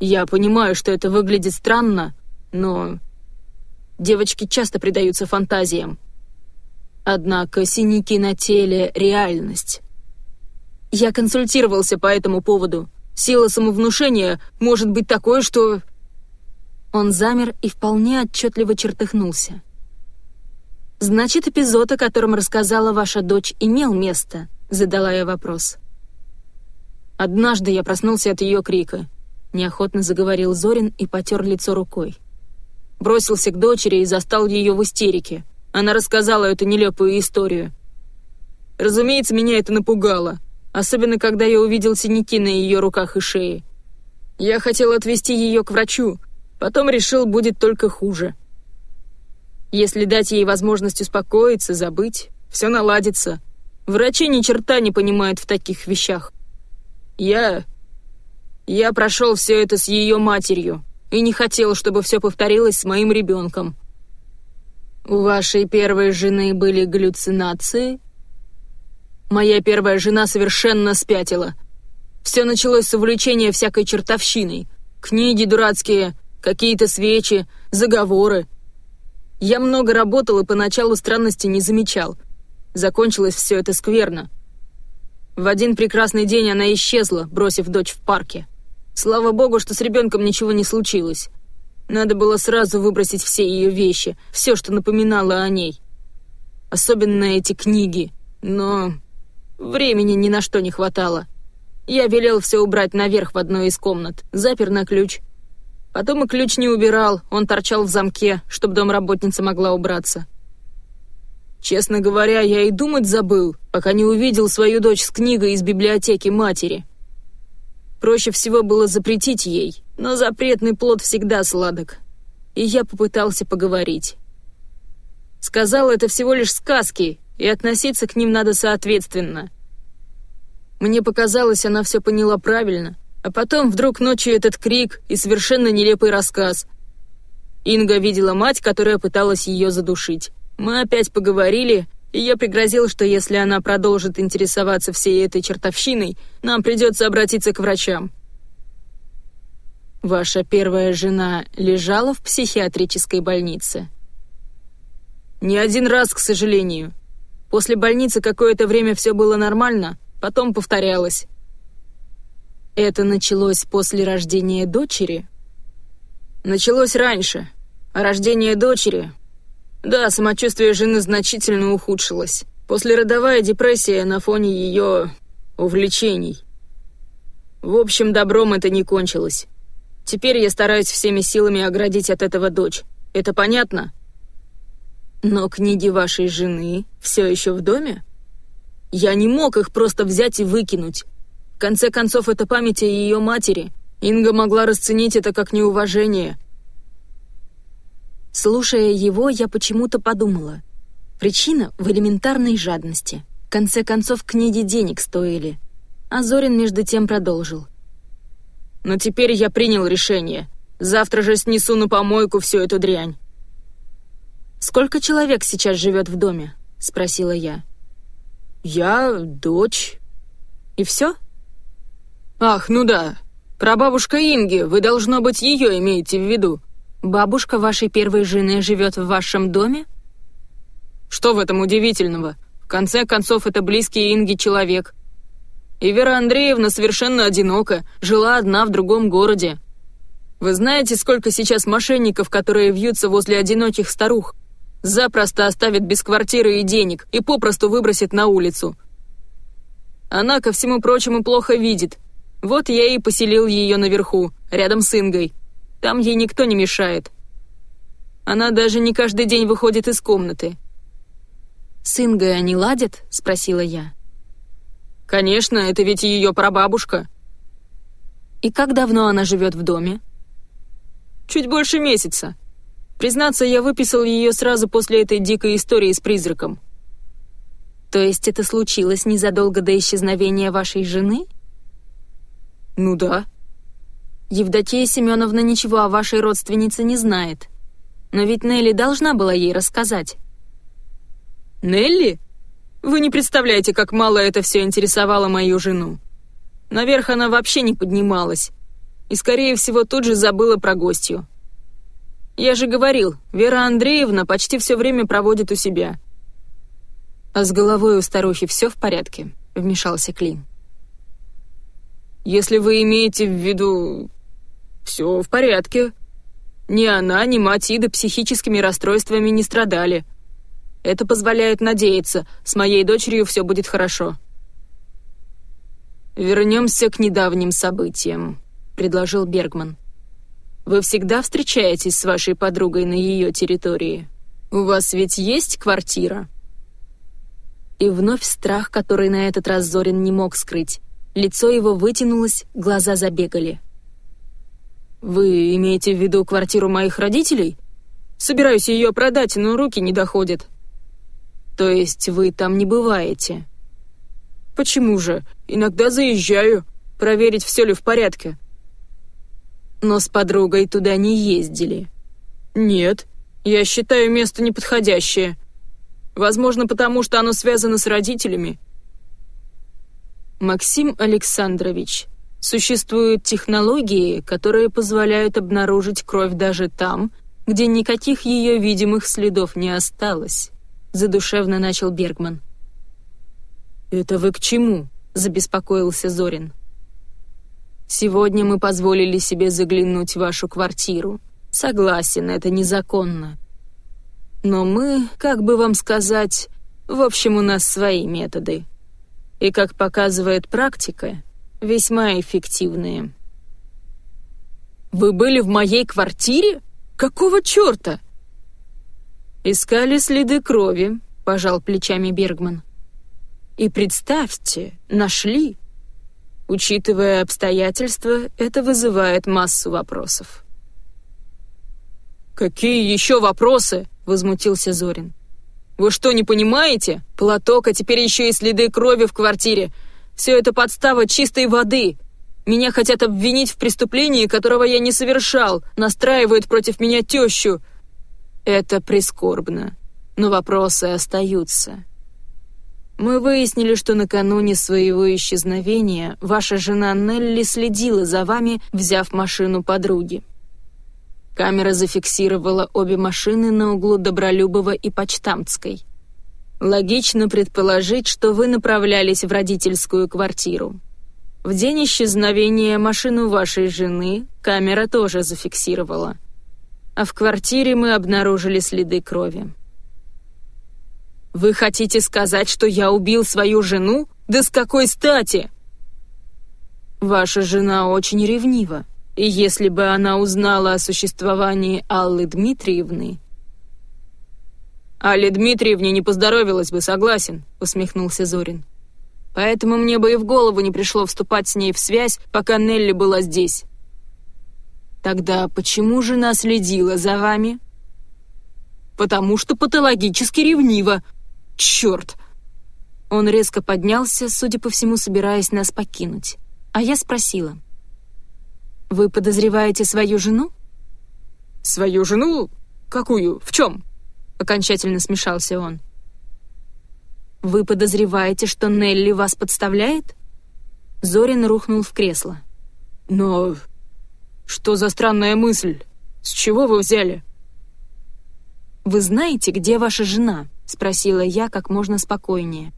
Speaker 2: «Я понимаю, что это выглядит странно, но девочки часто предаются фантазиям.
Speaker 1: Однако синяки на теле — реальность.
Speaker 2: Я консультировался по этому поводу. Сила самовнушения может быть такой, что...»
Speaker 1: Он замер и вполне отчетливо чертыхнулся. «Значит, эпизод, о котором рассказала ваша дочь, имел место?» — задала я вопрос.
Speaker 2: «Однажды я проснулся от ее крика», —
Speaker 1: неохотно заговорил Зорин и потер лицо рукой.
Speaker 2: Бросился к дочери и застал ее в истерике. Она рассказала эту нелепую историю. Разумеется, меня это напугало особенно когда я увидел синяки на ее руках и шее. Я хотел отвезти ее к врачу, потом решил, будет только хуже. Если дать ей возможность успокоиться, забыть, все наладится. Врачи ни черта не понимают в таких вещах. Я... Я прошел все это с ее матерью и не хотел, чтобы все повторилось с моим ребенком.
Speaker 1: У вашей первой жены были галлюцинации?
Speaker 2: Моя первая жена совершенно спятила. Все началось с увлечения всякой чертовщиной. Книги дурацкие, какие-то свечи, заговоры. Я много работал и поначалу странности не замечал. Закончилось все это скверно. В один прекрасный день она исчезла, бросив дочь в парке. Слава богу, что с ребенком ничего не случилось. Надо было сразу выбросить все ее вещи, все, что напоминало о ней. Особенно эти книги. Но Времени ни на что не хватало. Я велел все убрать наверх в одной из комнат, запер на ключ. Потом и ключ не убирал, он торчал в замке, чтобы домработница могла убраться. Честно говоря, я и думать забыл, пока не увидел свою дочь с книгой из библиотеки матери. Проще всего было запретить ей, но запретный плод всегда сладок. И я попытался поговорить. Сказал, это всего лишь сказки, и относиться к ним надо соответственно. Мне показалось, она все поняла правильно. А потом вдруг ночью этот крик и совершенно нелепый рассказ. Инга видела мать, которая пыталась ее задушить. Мы опять поговорили, и я пригрозил, что если она продолжит интересоваться всей этой чертовщиной, нам придется обратиться к врачам. Ваша первая жена лежала в психиатрической больнице? Не один раз, к сожалению. После больницы какое-то время все было нормально, потом повторялось. Это началось после рождения дочери? Началось раньше. А рождение дочери... Да, самочувствие жены значительно ухудшилось. Послеродовая депрессия на фоне ее... увлечений. В общем, добром это не кончилось. Теперь я стараюсь всеми силами оградить от этого дочь. Это понятно? Но книги вашей жены все еще в доме? Я не мог их просто взять и выкинуть. В конце концов, это память о ее матери. Инга могла расценить это как неуважение.
Speaker 1: Слушая его, я почему-то подумала. Причина в элементарной жадности. В конце концов, книги денег стоили. А Зорин между тем продолжил.
Speaker 2: «Но теперь я принял решение. Завтра же снесу на помойку всю эту дрянь.
Speaker 1: «Сколько человек сейчас живет в доме?» — спросила я.
Speaker 2: «Я, дочь.
Speaker 1: И все?»
Speaker 2: «Ах, ну да. Прабабушка Инги, вы, должно быть, ее имеете в виду».
Speaker 1: «Бабушка вашей первой жены живет в вашем доме?»
Speaker 2: «Что в этом удивительного? В конце концов, это близкий Инги человек. И Вера Андреевна совершенно одинока, жила одна в другом городе. Вы знаете, сколько сейчас мошенников, которые вьются возле одиноких старух? запросто оставит без квартиры и денег и попросту выбросит на улицу. Она, ко всему прочему, плохо видит. Вот я и поселил ее наверху, рядом с Ингой. Там ей никто не мешает. Она даже не каждый день выходит из комнаты.
Speaker 1: «С Ингой они ладят?» — спросила я.
Speaker 2: «Конечно, это ведь ее прабабушка».
Speaker 1: «И как давно она живет в доме?»
Speaker 2: «Чуть больше месяца. Признаться, я выписал ее сразу после этой дикой истории с призраком.
Speaker 1: То есть это случилось незадолго до исчезновения вашей жены?
Speaker 2: Ну да.
Speaker 1: Евдокия Семеновна ничего о вашей родственнице не знает. Но ведь Нелли должна была ей рассказать.
Speaker 2: Нелли? Вы не представляете, как мало это все интересовало мою жену. Наверх она вообще не поднималась. И, скорее всего, тут же забыла про гостью. Я же говорил, Вера Андреевна почти все время проводит у себя.
Speaker 1: А с головой у старухи все в порядке? Вмешался Клим.
Speaker 2: Если вы имеете в виду... Все в порядке. Ни она, ни мать Ида психическими расстройствами не страдали. Это позволяет надеяться, с моей дочерью все будет хорошо. «Вернемся к недавним событиям», — предложил Бергман. Вы всегда встречаетесь с вашей подругой на ее территории? У вас ведь есть квартира?»
Speaker 1: И вновь страх, который на этот раз Зорин не мог скрыть. Лицо его вытянулось, глаза забегали.
Speaker 2: «Вы имеете в виду квартиру моих родителей? Собираюсь ее продать, но руки не доходят». «То есть вы там не бываете?» «Почему же? Иногда заезжаю, проверить, все ли в порядке но с подругой туда не ездили. Нет, я считаю место неподходящее. Возможно, потому что оно связано с родителями. Максим Александрович, существуют технологии, которые позволяют обнаружить кровь даже там, где никаких ее видимых следов не осталось, задушевно начал Бергман. «Это вы к чему?» — забеспокоился Зорин. Сегодня мы позволили себе заглянуть в вашу квартиру. Согласен, это незаконно. Но мы, как бы вам сказать, в общем, у нас свои методы. И, как показывает практика, весьма эффективные. «Вы были в моей квартире? Какого черта?» «Искали следы крови», — пожал плечами Бергман. «И представьте, нашли. Учитывая обстоятельства, это вызывает массу вопросов. «Какие еще вопросы?» — возмутился Зорин. «Вы что, не понимаете? Платок, а теперь еще и следы крови в квартире. Все это подстава чистой воды. Меня хотят обвинить в преступлении, которого я не совершал, настраивают против меня тещу. Это прискорбно, но вопросы остаются. Мы выяснили, что накануне своего исчезновения ваша жена Нелли следила за вами, взяв машину подруги. Камера зафиксировала обе машины на углу Добролюбова и Почтамтской. Логично предположить, что вы направлялись в родительскую квартиру. В день исчезновения машину вашей жены камера тоже зафиксировала. А в квартире мы обнаружили следы крови. «Вы хотите сказать, что я убил свою жену? Да с какой стати?» «Ваша жена очень ревнива, если бы она узнала о существовании Аллы Дмитриевны...» «Алле Дмитриевне не поздоровилась бы, согласен», — усмехнулся Зорин. «Поэтому мне бы и в голову не пришло вступать с ней в связь, пока Нелли была здесь». «Тогда почему жена следила за вами?» «Потому что патологически ревнива», Черт!» Он резко поднялся, судя по всему, собираясь нас покинуть. А я спросила. «Вы подозреваете свою жену?» «Свою жену? Какую? В чем?» Окончательно смешался он. «Вы подозреваете, что Нелли вас подставляет?» Зорин рухнул в кресло. «Но... что за странная мысль? С чего вы взяли?» «Вы знаете, где ваша жена?» — спросила я как можно спокойнее.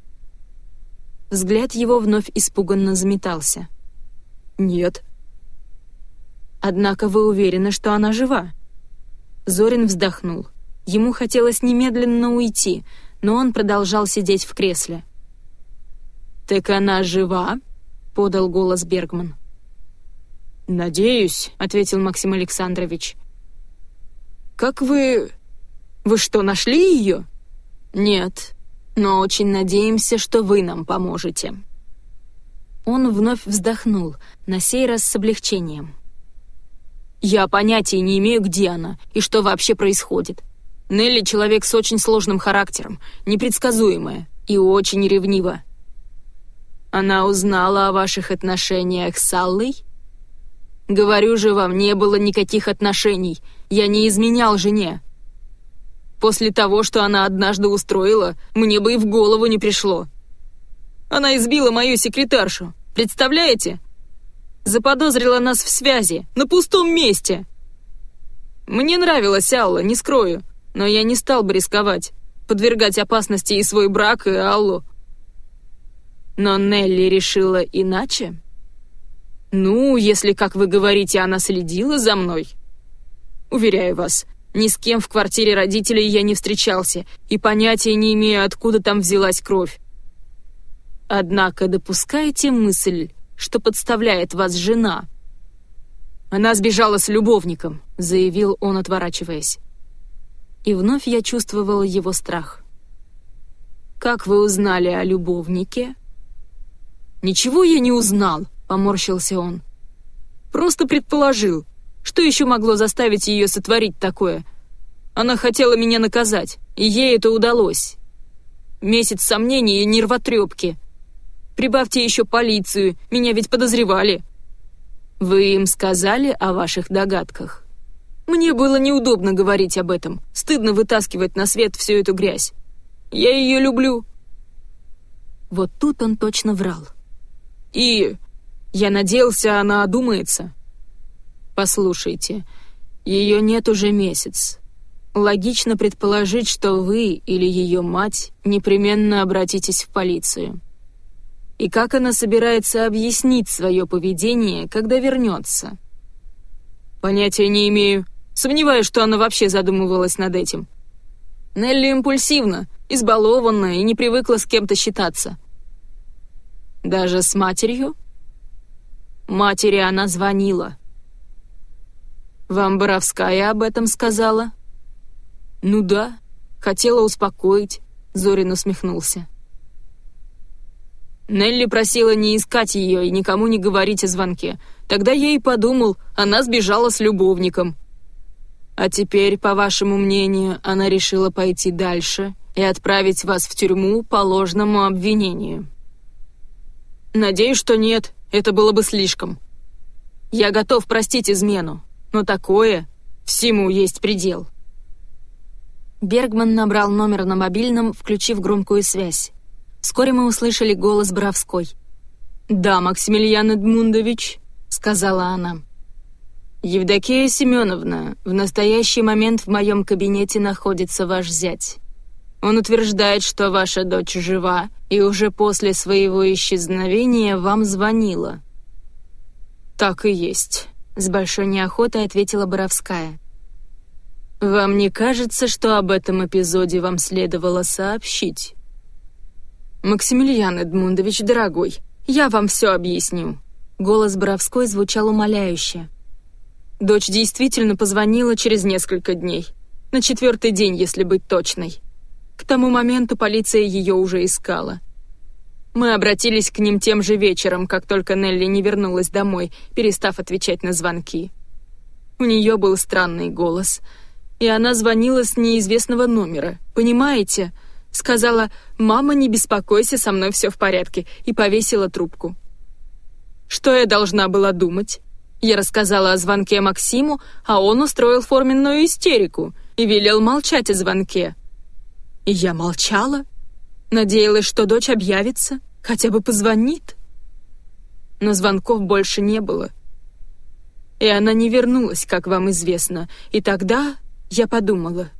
Speaker 2: Взгляд его вновь испуганно заметался. «Нет». «Однако вы уверены, что она жива?» Зорин вздохнул. Ему хотелось немедленно уйти, но он продолжал сидеть в кресле. «Так она жива?» — подал голос Бергман. «Надеюсь», — ответил Максим Александрович. «Как вы... Вы что, нашли ее?» «Нет, но очень надеемся, что вы нам поможете». Он вновь вздохнул, на сей раз с облегчением. «Я понятия не имею, где она и что вообще происходит. Нелли — человек с очень сложным характером, непредсказуемая и очень ревнива. Она узнала о ваших отношениях с Аллой? Говорю же вам, не было никаких отношений. Я не изменял жене. После того, что она однажды устроила, мне бы и в голову не пришло. Она избила мою секретаршу, представляете? Заподозрила нас в связи, на пустом месте. Мне нравилась Алла, не скрою, но я не стал бы рисковать, подвергать опасности и свой брак, и Аллу. Но Нелли решила иначе. Ну, если, как вы говорите, она следила за мной. Уверяю вас, ни с кем в квартире родителей я не встречался и понятия не имею, откуда там взялась кровь. Однако допускаете мысль, что подставляет вас жена?» «Она сбежала с любовником», — заявил он, отворачиваясь. И вновь я чувствовала его страх. «Как вы узнали о любовнике?» «Ничего я не узнал», — поморщился он. «Просто предположил. Что еще могло заставить ее сотворить такое? Она хотела меня наказать, и ей это удалось. Месяц сомнений и нервотрепки. Прибавьте еще полицию, меня ведь подозревали. Вы им сказали о ваших догадках? Мне было неудобно говорить об этом, стыдно вытаскивать на свет всю эту грязь. Я ее люблю. Вот тут он точно врал. И я надеялся, она одумается. Послушайте, ее нет уже месяц. Логично предположить, что вы или ее мать непременно обратитесь в полицию. И как она собирается объяснить свое поведение, когда вернется? Понятия не имею. Сомневаюсь, что она вообще задумывалась над этим. Нелли импульсивна, избалованна и не привыкла с кем-то считаться. Даже с матерью? Матери она звонила. «Вам Боровская об этом сказала?» «Ну да, хотела успокоить», — Зорин усмехнулся. Нелли просила не искать ее и никому не говорить о звонке. Тогда я и подумал, она сбежала с любовником. А теперь, по вашему мнению, она решила пойти дальше и отправить вас в тюрьму по ложному обвинению. Надеюсь, что нет, это было бы слишком. Я готов простить измену, но такое всему есть предел.
Speaker 1: Бергман набрал номер на мобильном, включив громкую связь. Вскоре мы услышали голос Боровской.
Speaker 2: «Да, Максимилиан Эдмундович», — сказала она. «Евдокия Семеновна, в настоящий момент в моем кабинете находится ваш зять. Он утверждает, что ваша дочь жива и уже после своего исчезновения вам звонила». «Так и есть», — с большой неохотой ответила Боровская. «Вам не кажется, что об этом эпизоде вам следовало сообщить?» «Максимилиан Эдмундович, дорогой, я вам все объясню». Голос Боровской звучал умоляюще. Дочь действительно позвонила через несколько дней. На четвертый день, если быть точной. К тому моменту полиция ее уже искала. Мы обратились к ним тем же вечером, как только Нелли не вернулась домой, перестав отвечать на звонки. У нее был странный голос, и она звонила с неизвестного номера, понимаете? Сказала «Мама, не беспокойся, со мной все в порядке», и повесила трубку. Что я должна была думать? Я рассказала о звонке Максиму, а он устроил форменную истерику и велел молчать о звонке. И я молчала. Надеялась, что дочь объявится, хотя бы позвонит. Но звонков больше не было. И она не вернулась, как вам известно. И тогда я подумала.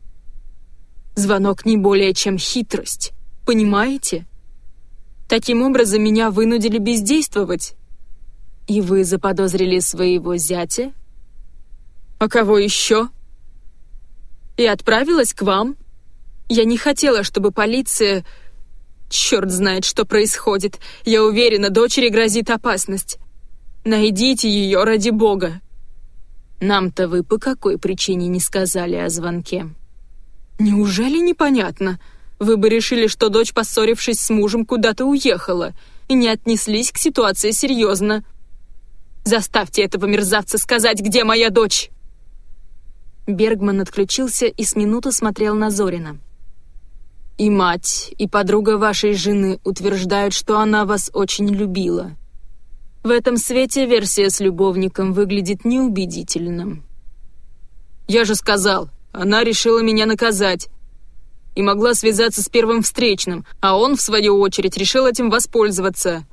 Speaker 2: Звонок не более чем хитрость, понимаете? Таким образом, меня вынудили бездействовать. И вы заподозрили своего зятя? А кого еще? И отправилась к вам, я не хотела, чтобы полиция... Черт знает, что происходит. Я уверена, дочери грозит опасность. Найдите ее ради бога. Нам-то вы по какой причине не сказали о звонке? Неужели непонятно? Вы бы решили, что дочь, поссорившись с мужем, куда-то уехала, и не отнеслись к ситуации серьезно. Заставьте этого мерзавца сказать, где моя дочь!» Бергман отключился и с минуту смотрел на Зорина. И мать, и подруга вашей жены утверждают, что она вас очень любила. В этом свете версия с любовником выглядит неубедительным. Я же сказал, она решила меня наказать. И могла связаться с первым встречным, а он, в свою очередь, решил этим воспользоваться.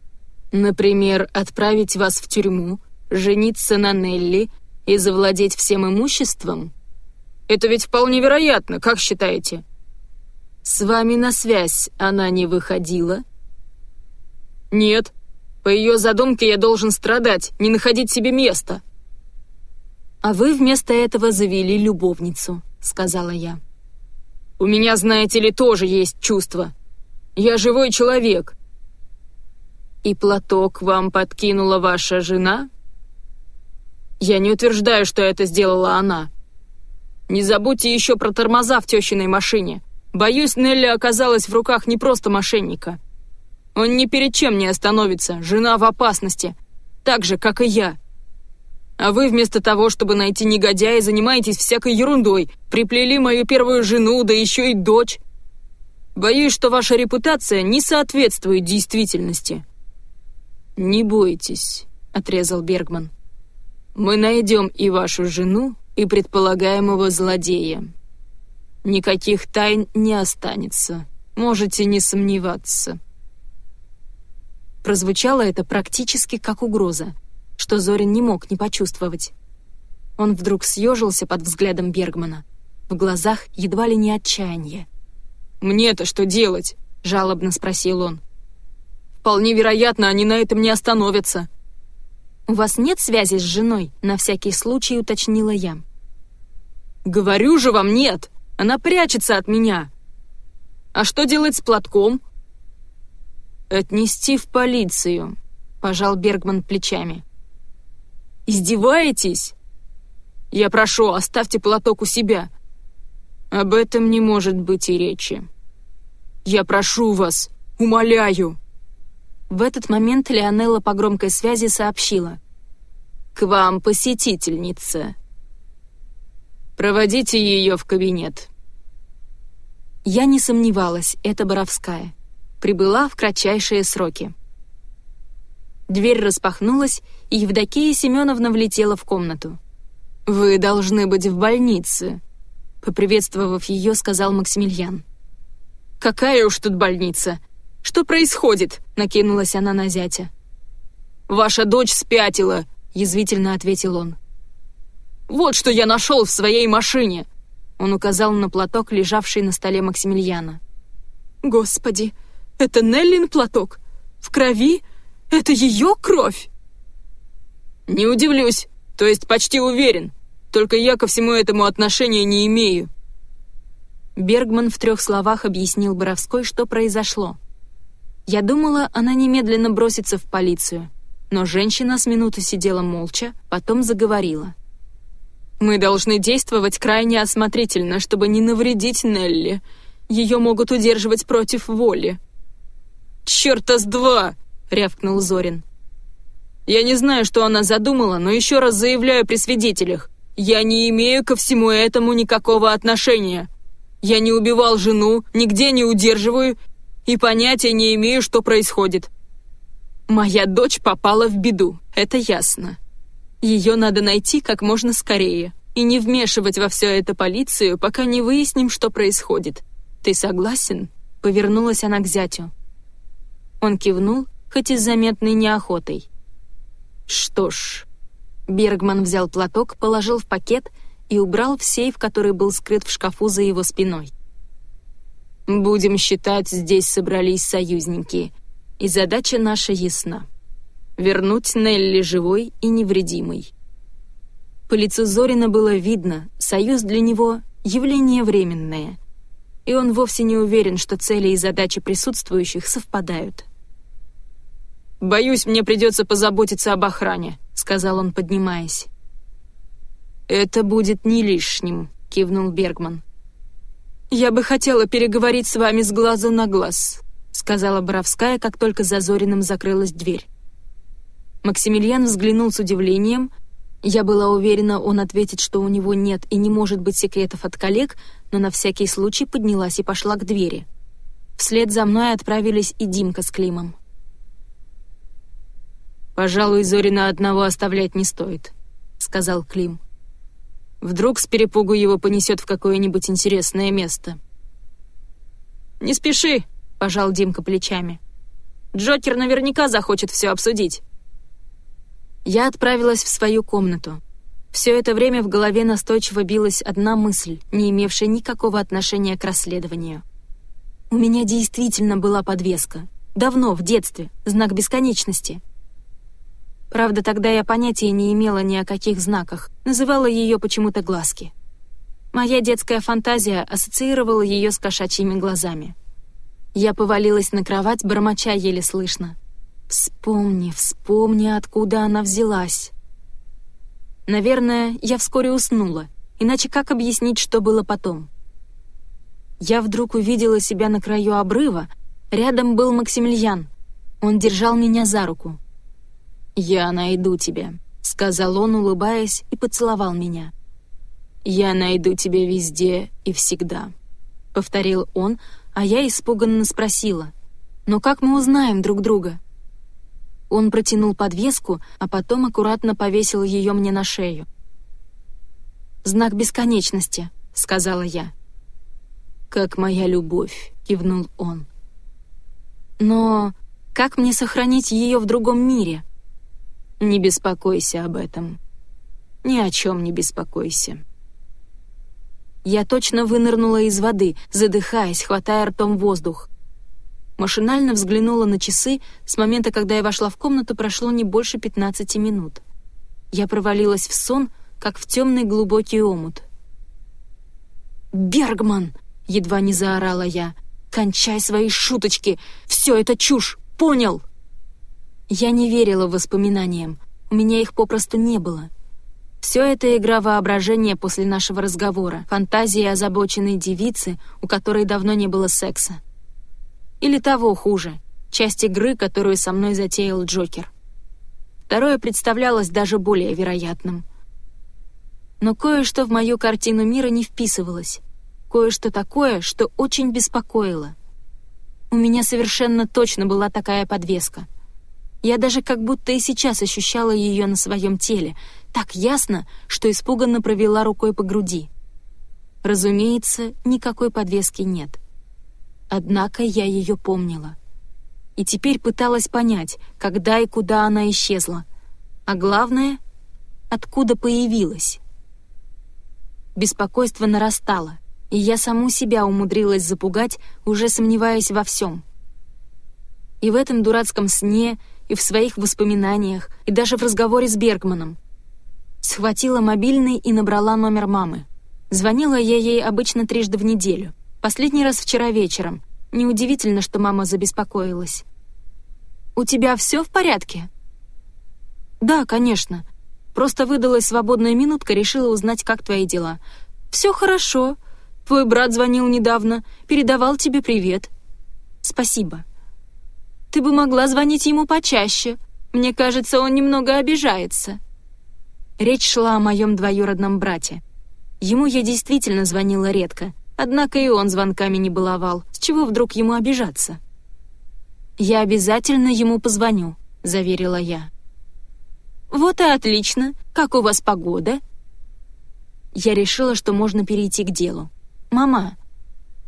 Speaker 2: Например, отправить вас в тюрьму, жениться на Нелли и завладеть всем имуществом? Это ведь вполне вероятно, как считаете? «С вами на связь она не выходила?» «Нет. По ее задумке я должен страдать, не находить себе места». «А вы вместо этого завели любовницу», — сказала я. «У меня, знаете ли, тоже есть чувства. Я живой человек». «И платок вам подкинула ваша жена?» «Я не утверждаю, что это сделала она. Не забудьте еще про тормоза в тещиной машине. Боюсь, Нелли оказалась в руках не просто мошенника. Он ни перед чем не остановится, жена в опасности, так же, как и я. А вы вместо того, чтобы найти негодяя, занимаетесь всякой ерундой, приплели мою первую жену, да еще и дочь. Боюсь, что ваша репутация не соответствует действительности». «Не бойтесь», — отрезал Бергман. «Мы найдем и вашу жену, и предполагаемого злодея. Никаких тайн не останется. Можете не сомневаться. Прозвучало это практически как угроза, что Зорин не мог не почувствовать. Он вдруг съежился под взглядом Бергмана. В глазах едва ли не отчаяние. «Мне-то что делать?» — жалобно спросил он. «Вполне вероятно, они на этом не остановятся». «У вас нет связи с женой?» — на всякий случай уточнила я. «Говорю же вам, нет!» Она прячется от меня. А что делать с платком? Отнести в полицию, пожал Бергман плечами. Издеваетесь? Я прошу, оставьте платок у себя. Об этом не может быть и речи. Я прошу вас, умоляю. В этот момент Леонелла по громкой связи сообщила. «К вам посетительница». Проводите ее в кабинет». Я не сомневалась, это Боровская. Прибыла в кратчайшие сроки.
Speaker 1: Дверь распахнулась, и Евдокия Семеновна влетела в комнату. «Вы должны быть в больнице», — поприветствовав ее, сказал Максимилиан. «Какая уж тут больница? Что происходит?» — накинулась она на зятя. «Ваша дочь спятила», — язвительно ответил он. «Вот что я нашел в своей машине!» Он указал на платок, лежавший на столе Максимилиана. «Господи, это Неллин платок? В крови? Это ее кровь?» «Не удивлюсь, то есть почти уверен. Только я ко всему этому отношения не имею». Бергман в трех словах объяснил Боровской, что произошло. Я думала, она немедленно бросится в полицию, но женщина с минуты сидела молча, потом заговорила. «Мы должны действовать крайне осмотрительно, чтобы не навредить Нелли. Ее могут удерживать против воли». «Чёрта с два!» — рявкнул Зорин. «Я не знаю, что она задумала, но еще раз заявляю при свидетелях. Я не имею ко всему этому никакого отношения. Я не убивал жену, нигде не удерживаю и понятия не имею, что происходит. Моя дочь попала в беду, это ясно. Ее надо найти как можно скорее и не вмешивать во все это полицию, пока не выясним, что происходит. Ты согласен?» Повернулась она к зятю. Он кивнул, хоть и заметной неохотой. «Что ж, Бергман взял платок, положил в пакет и убрал в сейф, который был скрыт в шкафу за его спиной. «Будем считать, здесь собрались союзники, и задача наша ясна. Вернуть Нелли живой и невредимой». По лицу Зорина было видно, союз для него — явление временное, и он вовсе не уверен, что цели и задачи присутствующих совпадают. «Боюсь, мне придется позаботиться об охране», — сказал он, поднимаясь. «Это будет не лишним», — кивнул Бергман. «Я бы хотела переговорить с вами с глазу на глаз», — сказала Боровская, как только за Зориным закрылась дверь. Максимилиан взглянул с удивлением. Я была уверена, он ответит, что у него нет и не может быть секретов от коллег, но на всякий случай поднялась и пошла к двери. Вслед за мной отправились и Димка с Климом. «Пожалуй, Зорина одного оставлять не стоит», — сказал Клим. «Вдруг с перепугу его понесет в какое-нибудь интересное место». «Не спеши», — пожал Димка плечами. «Джокер наверняка захочет все обсудить». Я отправилась в свою комнату. Все это время в голове настойчиво билась одна мысль, не имевшая никакого отношения к расследованию. У меня действительно была подвеска. Давно, в детстве, знак бесконечности — Правда, тогда я понятия не имела ни о каких знаках, называла ее почему-то глазки. Моя детская фантазия ассоциировала ее с кошачьими глазами. Я повалилась на кровать, бормоча еле слышно. «Вспомни, вспомни, откуда она взялась». Наверное, я вскоре уснула, иначе как объяснить, что было потом? Я вдруг увидела себя на краю обрыва, рядом был Максимилиан. Он держал меня за руку. «Я найду тебя», — сказал он, улыбаясь, и поцеловал меня. «Я найду тебя везде и всегда», — повторил он, а я испуганно спросила. «Но как мы узнаем друг друга?» Он протянул подвеску, а потом аккуратно повесил ее мне на шею. «Знак бесконечности», — сказала я. «Как моя любовь», — кивнул он. «Но как мне сохранить ее в другом мире?» Не беспокойся об этом. Ни о чем не беспокойся. Я точно вынырнула из воды, задыхаясь, хватая ртом воздух. Машинально взглянула на часы, с момента, когда я вошла в комнату, прошло не больше 15 минут. Я провалилась в сон, как в темный глубокий омут. «Бергман!» — едва не заорала я. «Кончай свои шуточки! Все это чушь! Понял!» Я не верила воспоминаниям, у меня их попросту не было. Все это игра воображения после нашего разговора, фантазии озабоченной девицы, у которой давно не было секса. Или того хуже, часть игры, которую со мной затеял Джокер. Второе представлялось даже более вероятным. Но кое-что в мою картину мира не вписывалось. Кое-что такое, что очень беспокоило. У меня совершенно точно была такая подвеска — Я даже как будто и сейчас ощущала ее на своем теле, так ясно, что испуганно провела рукой по груди. Разумеется, никакой подвески нет. Однако я ее помнила. И теперь пыталась понять, когда и куда она исчезла. А главное, откуда появилась. Беспокойство нарастало, и я саму себя умудрилась запугать, уже сомневаясь во всем. И в этом дурацком сне, и в своих воспоминаниях, и даже в разговоре с Бергманом. Схватила мобильный и набрала номер мамы. Звонила я ей обычно трижды в неделю. Последний раз вчера вечером. Неудивительно, что мама забеспокоилась. «У тебя все в порядке?» «Да, конечно. Просто выдалась свободная минутка, решила узнать, как твои дела. Все хорошо. Твой брат звонил недавно, передавал тебе привет. Спасибо. Ты бы могла звонить ему почаще. Мне кажется, он немного обижается. Речь шла о моем двоюродном брате. Ему я действительно звонила редко, однако и он звонками не баловал. С чего вдруг ему обижаться? «Я обязательно ему позвоню», — заверила я. «Вот и отлично. Как у вас погода?» Я решила, что можно перейти к делу. «Мама,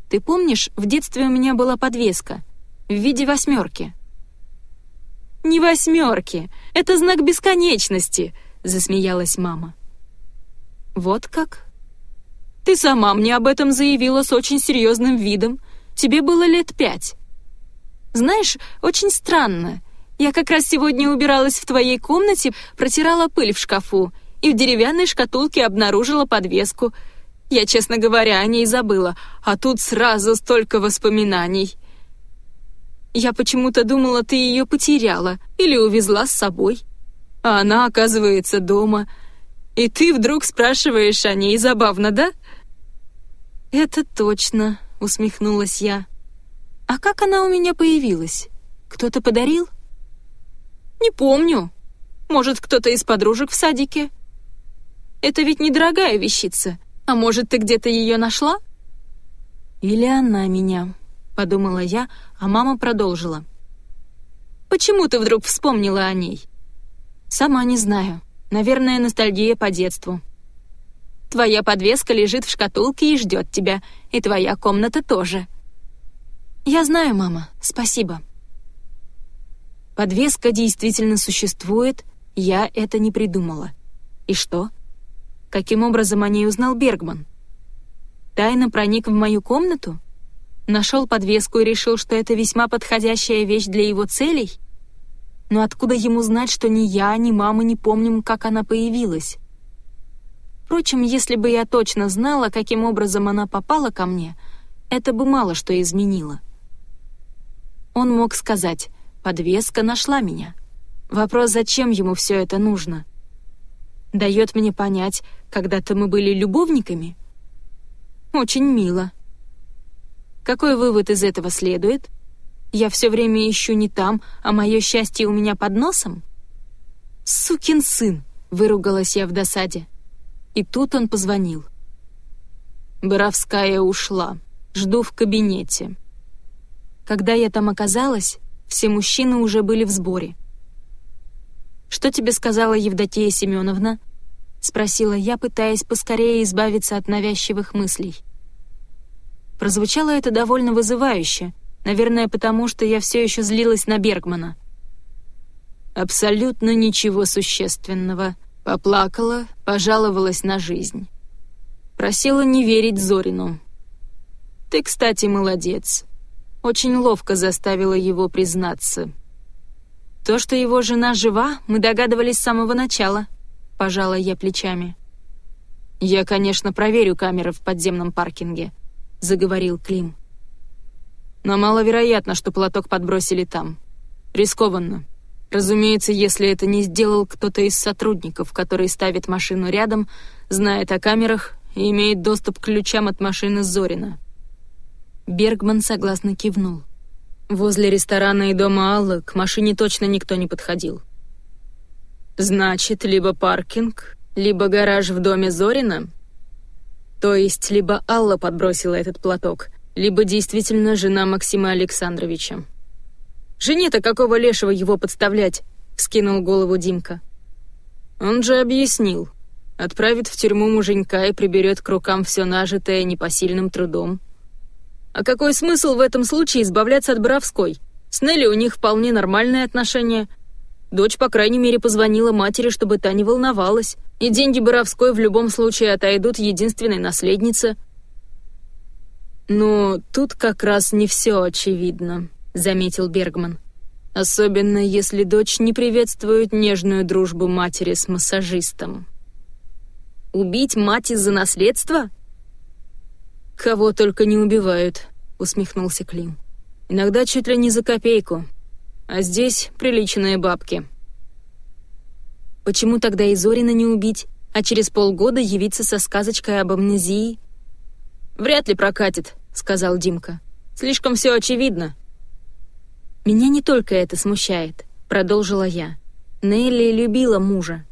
Speaker 1: ты помнишь, в детстве у меня была подвеска в виде восьмерки?» «Не восьмерки, это знак бесконечности», — засмеялась мама. «Вот как?» «Ты сама мне об этом заявила с очень серьезным видом. Тебе было лет пять». «Знаешь, очень странно. Я как раз сегодня убиралась в твоей комнате, протирала пыль в шкафу и в деревянной шкатулке обнаружила подвеску. Я, честно говоря, о ней забыла, а тут сразу столько воспоминаний. Я почему-то думала, ты ее потеряла или увезла с собой. А она, оказывается, дома. И ты вдруг спрашиваешь о ней, забавно, да? «Это точно», — усмехнулась я. «А как она у меня появилась? Кто-то подарил?» «Не помню. Может, кто-то из подружек в садике. Это ведь недорогая вещица. А может, ты где-то ее нашла?» «Или она меня», — подумала я, а мама продолжила. «Почему ты вдруг вспомнила о ней?» «Сама не знаю. Наверное, ностальгия по детству». «Твоя подвеска лежит в шкатулке и ждет тебя, и твоя комната тоже». «Я знаю, мама. Спасибо». Подвеска действительно существует, я это не придумала. И что? Каким образом о ней узнал Бергман? Тайно проник в мою комнату? Нашел подвеску и решил, что это весьма подходящая вещь для его целей? Но откуда ему знать, что ни я, ни мама не помним, как она появилась? Впрочем, если бы я точно знала, каким образом она попала ко мне, это бы мало что изменило. Он мог сказать Подвеска нашла меня. Вопрос, зачем ему все это нужно? Дает мне понять, когда-то мы были любовниками? Очень мило. Какой вывод из этого следует? Я все время ищу не там, а мое счастье у меня под носом? «Сукин сын!» — выругалась я в досаде. И тут он позвонил. Боровская ушла. Жду в кабинете. Когда я там оказалась, все мужчины уже были в сборе. «Что тебе сказала Евдокия Семеновна?» — спросила я, пытаясь поскорее избавиться от навязчивых мыслей. Прозвучало это довольно вызывающе, наверное, потому что я все еще злилась на Бергмана. Абсолютно ничего существенного. Поплакала, пожаловалась на жизнь. Просила не верить Зорину. «Ты, кстати, молодец очень ловко заставила его признаться. То, что его жена жива, мы догадывались с самого начала, пожала я плечами. Я, конечно, проверю камеры в подземном паркинге, заговорил Клим. Но маловероятно, что платок подбросили там. Рискованно. Разумеется, если это не сделал кто-то из сотрудников, который ставит машину рядом, знает о камерах и имеет доступ к ключам от машины Зорина. Бергман согласно кивнул. Возле ресторана и дома Аллы к машине точно никто не подходил. Значит, либо паркинг, либо гараж в доме Зорина? То есть, либо Алла подбросила этот платок, либо действительно жена Максима Александровича.
Speaker 2: Жене-то какого лешего его подставлять?» — вскинул голову Димка. «Он же объяснил. Отправит в тюрьму муженька и приберет к рукам все нажитое непосильным трудом. А какой смысл в этом случае избавляться от Боровской? С Нелли у них вполне нормальные отношения. Дочь, по крайней мере, позвонила матери, чтобы та не волновалась. И деньги Боровской в любом случае отойдут единственной наследнице. Но тут как раз не все очевидно заметил Бергман. Особенно если дочь не приветствует нежную дружбу матери с массажистом. Убить мать из-за наследства? Кого только не убивают, усмехнулся Клим. Иногда чуть ли не за копейку. А здесь приличные бабки. Почему тогда и Зорина не убить, а через полгода явиться со сказочкой об амнезии? Вряд ли прокатит, сказал Димка. Слишком все очевидно. «Меня не только это смущает», — продолжила я. Нелли любила мужа.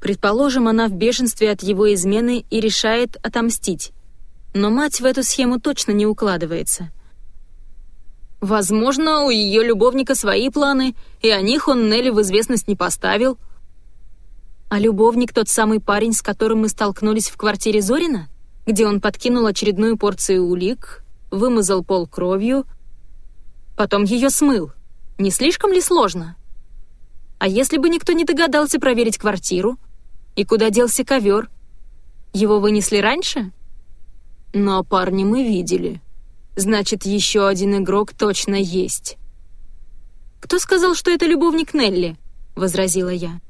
Speaker 2: Предположим, она в бешенстве от его измены и решает отомстить. Но мать в эту схему точно не укладывается. Возможно, у ее любовника свои планы, и о них он Нелли в известность не поставил. А любовник тот самый парень, с которым мы столкнулись в квартире Зорина? Где он подкинул очередную порцию улик, вымазал пол кровью — Потом ее смыл. Не слишком ли сложно? А если бы никто не догадался проверить квартиру? И куда делся ковер? Его вынесли раньше? Но парня мы видели. Значит, еще один игрок точно есть. «Кто сказал, что это любовник Нелли?» — возразила я.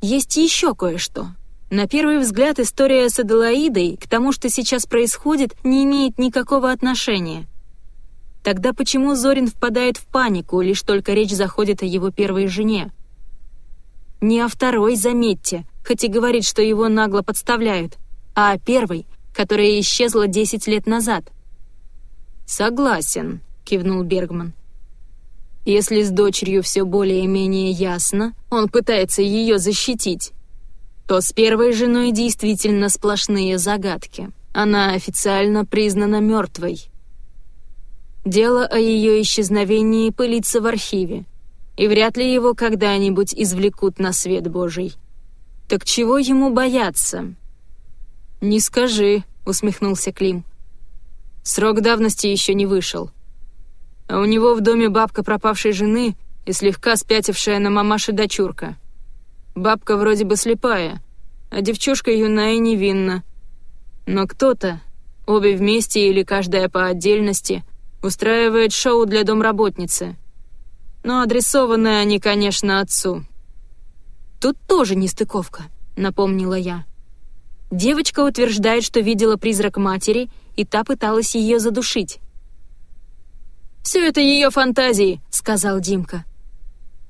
Speaker 2: «Есть еще кое-что. На первый взгляд история с Аделаидой к тому, что сейчас происходит, не имеет никакого отношения. Тогда почему Зорин впадает в панику, лишь только речь заходит о его первой жене? Не о второй, заметьте, хоть и говорит, что его нагло подставляют, а о первой, которая исчезла 10 лет назад. «Согласен», — кивнул Бергман. «Если с дочерью все более-менее ясно, он пытается ее защитить, то с первой женой действительно сплошные загадки. Она официально признана мертвой». Дело о ее исчезновении пылится в архиве, и вряд ли его когда-нибудь извлекут на свет Божий. Так чего ему бояться? «Не скажи», — усмехнулся Клим. «Срок давности еще не вышел. А у него в доме бабка пропавшей жены и слегка спятившая на мамаше дочурка. Бабка вроде бы слепая, а девчушка юная и невинна. Но кто-то, обе вместе или каждая по отдельности — Устраивает шоу для домработницы. Но адресованы они, конечно, отцу. Тут тоже нестыковка, напомнила я. Девочка утверждает, что видела призрак матери, и та пыталась ее задушить. «Все это ее фантазии», — сказал Димка.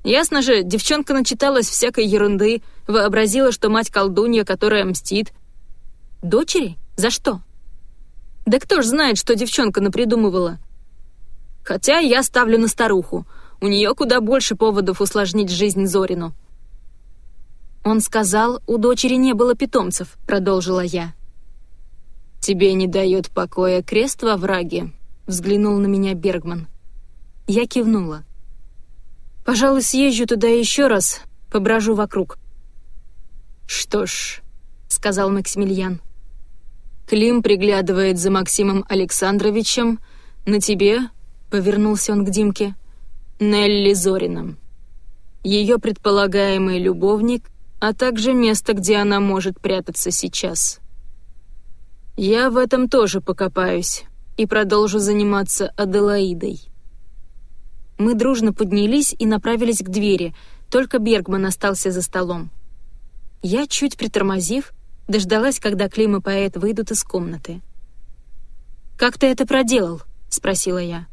Speaker 2: «Ясно же, девчонка начиталась всякой ерунды, вообразила, что мать колдунья, которая мстит. Дочери? За что?» «Да кто ж знает, что девчонка напридумывала? Хотя я ставлю на старуху. У нее куда больше поводов усложнить жизнь Зорину. Он сказал, у дочери не было питомцев, продолжила я. «Тебе не дает покоя крест во враге?» — взглянул на меня Бергман. Я кивнула. «Пожалуй, съезжу туда еще раз, поброжу вокруг». «Что ж», — сказал Максимилиан. «Клим приглядывает за Максимом Александровичем. На тебе — повернулся он к Димке, — Нелли Зорином. Ее предполагаемый любовник, а также место, где она может прятаться сейчас. Я в этом тоже покопаюсь и продолжу заниматься Аделаидой. Мы дружно поднялись и направились к двери, только Бергман остался за столом. Я, чуть притормозив, дождалась, когда Клим и поэт выйдут из комнаты. «Как ты это проделал?» — спросила я.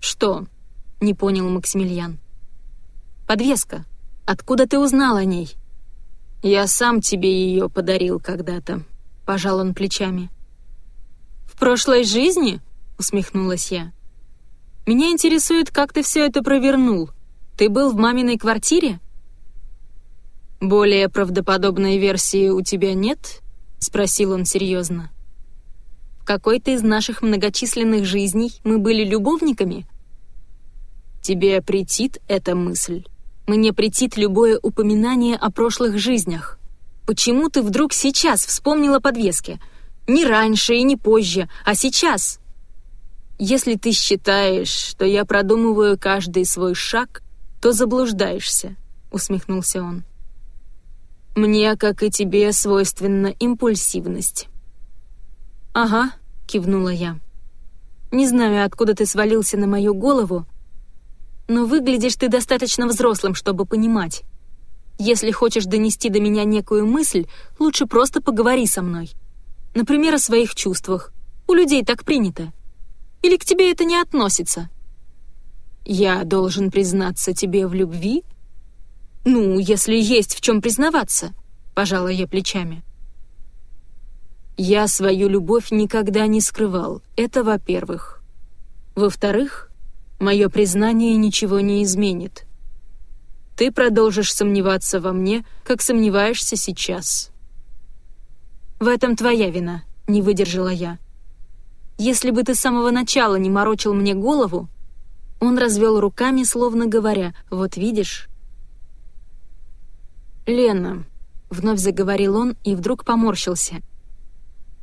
Speaker 2: «Что?» — не понял Максимилиан. «Подвеска. Откуда ты узнал о ней?» «Я сам тебе ее подарил когда-то», — пожал он плечами. «В прошлой жизни?» — усмехнулась я. «Меня интересует, как ты все это провернул. Ты был в маминой квартире?» «Более правдоподобной версии у тебя нет?» — спросил он серьезно какой-то из наших многочисленных жизней мы были любовниками? Тебе претит эта мысль? Мне претит любое упоминание о прошлых жизнях. Почему ты вдруг сейчас вспомнила подвески? Не раньше и не позже, а сейчас. Если ты считаешь, что я продумываю каждый свой шаг, то заблуждаешься, усмехнулся он. Мне, как и тебе, свойственна импульсивность. Ага, кивнула я. Не знаю, откуда ты свалился на мою голову, но выглядишь ты достаточно взрослым, чтобы понимать. Если хочешь донести до меня некую мысль, лучше просто поговори со мной. Например, о своих чувствах. У людей так принято. Или к тебе это не относится? Я должен признаться тебе в любви? Ну, если есть в чем признаваться, пожала я плечами. Я свою любовь никогда не скрывал, это во-первых. Во-вторых, мое признание ничего не изменит. Ты продолжишь сомневаться во мне, как сомневаешься сейчас. В этом твоя вина, не выдержала я. Если бы ты с самого начала не морочил мне голову, он развел руками, словно говоря, «Вот видишь». «Лена», — вновь заговорил он и вдруг поморщился —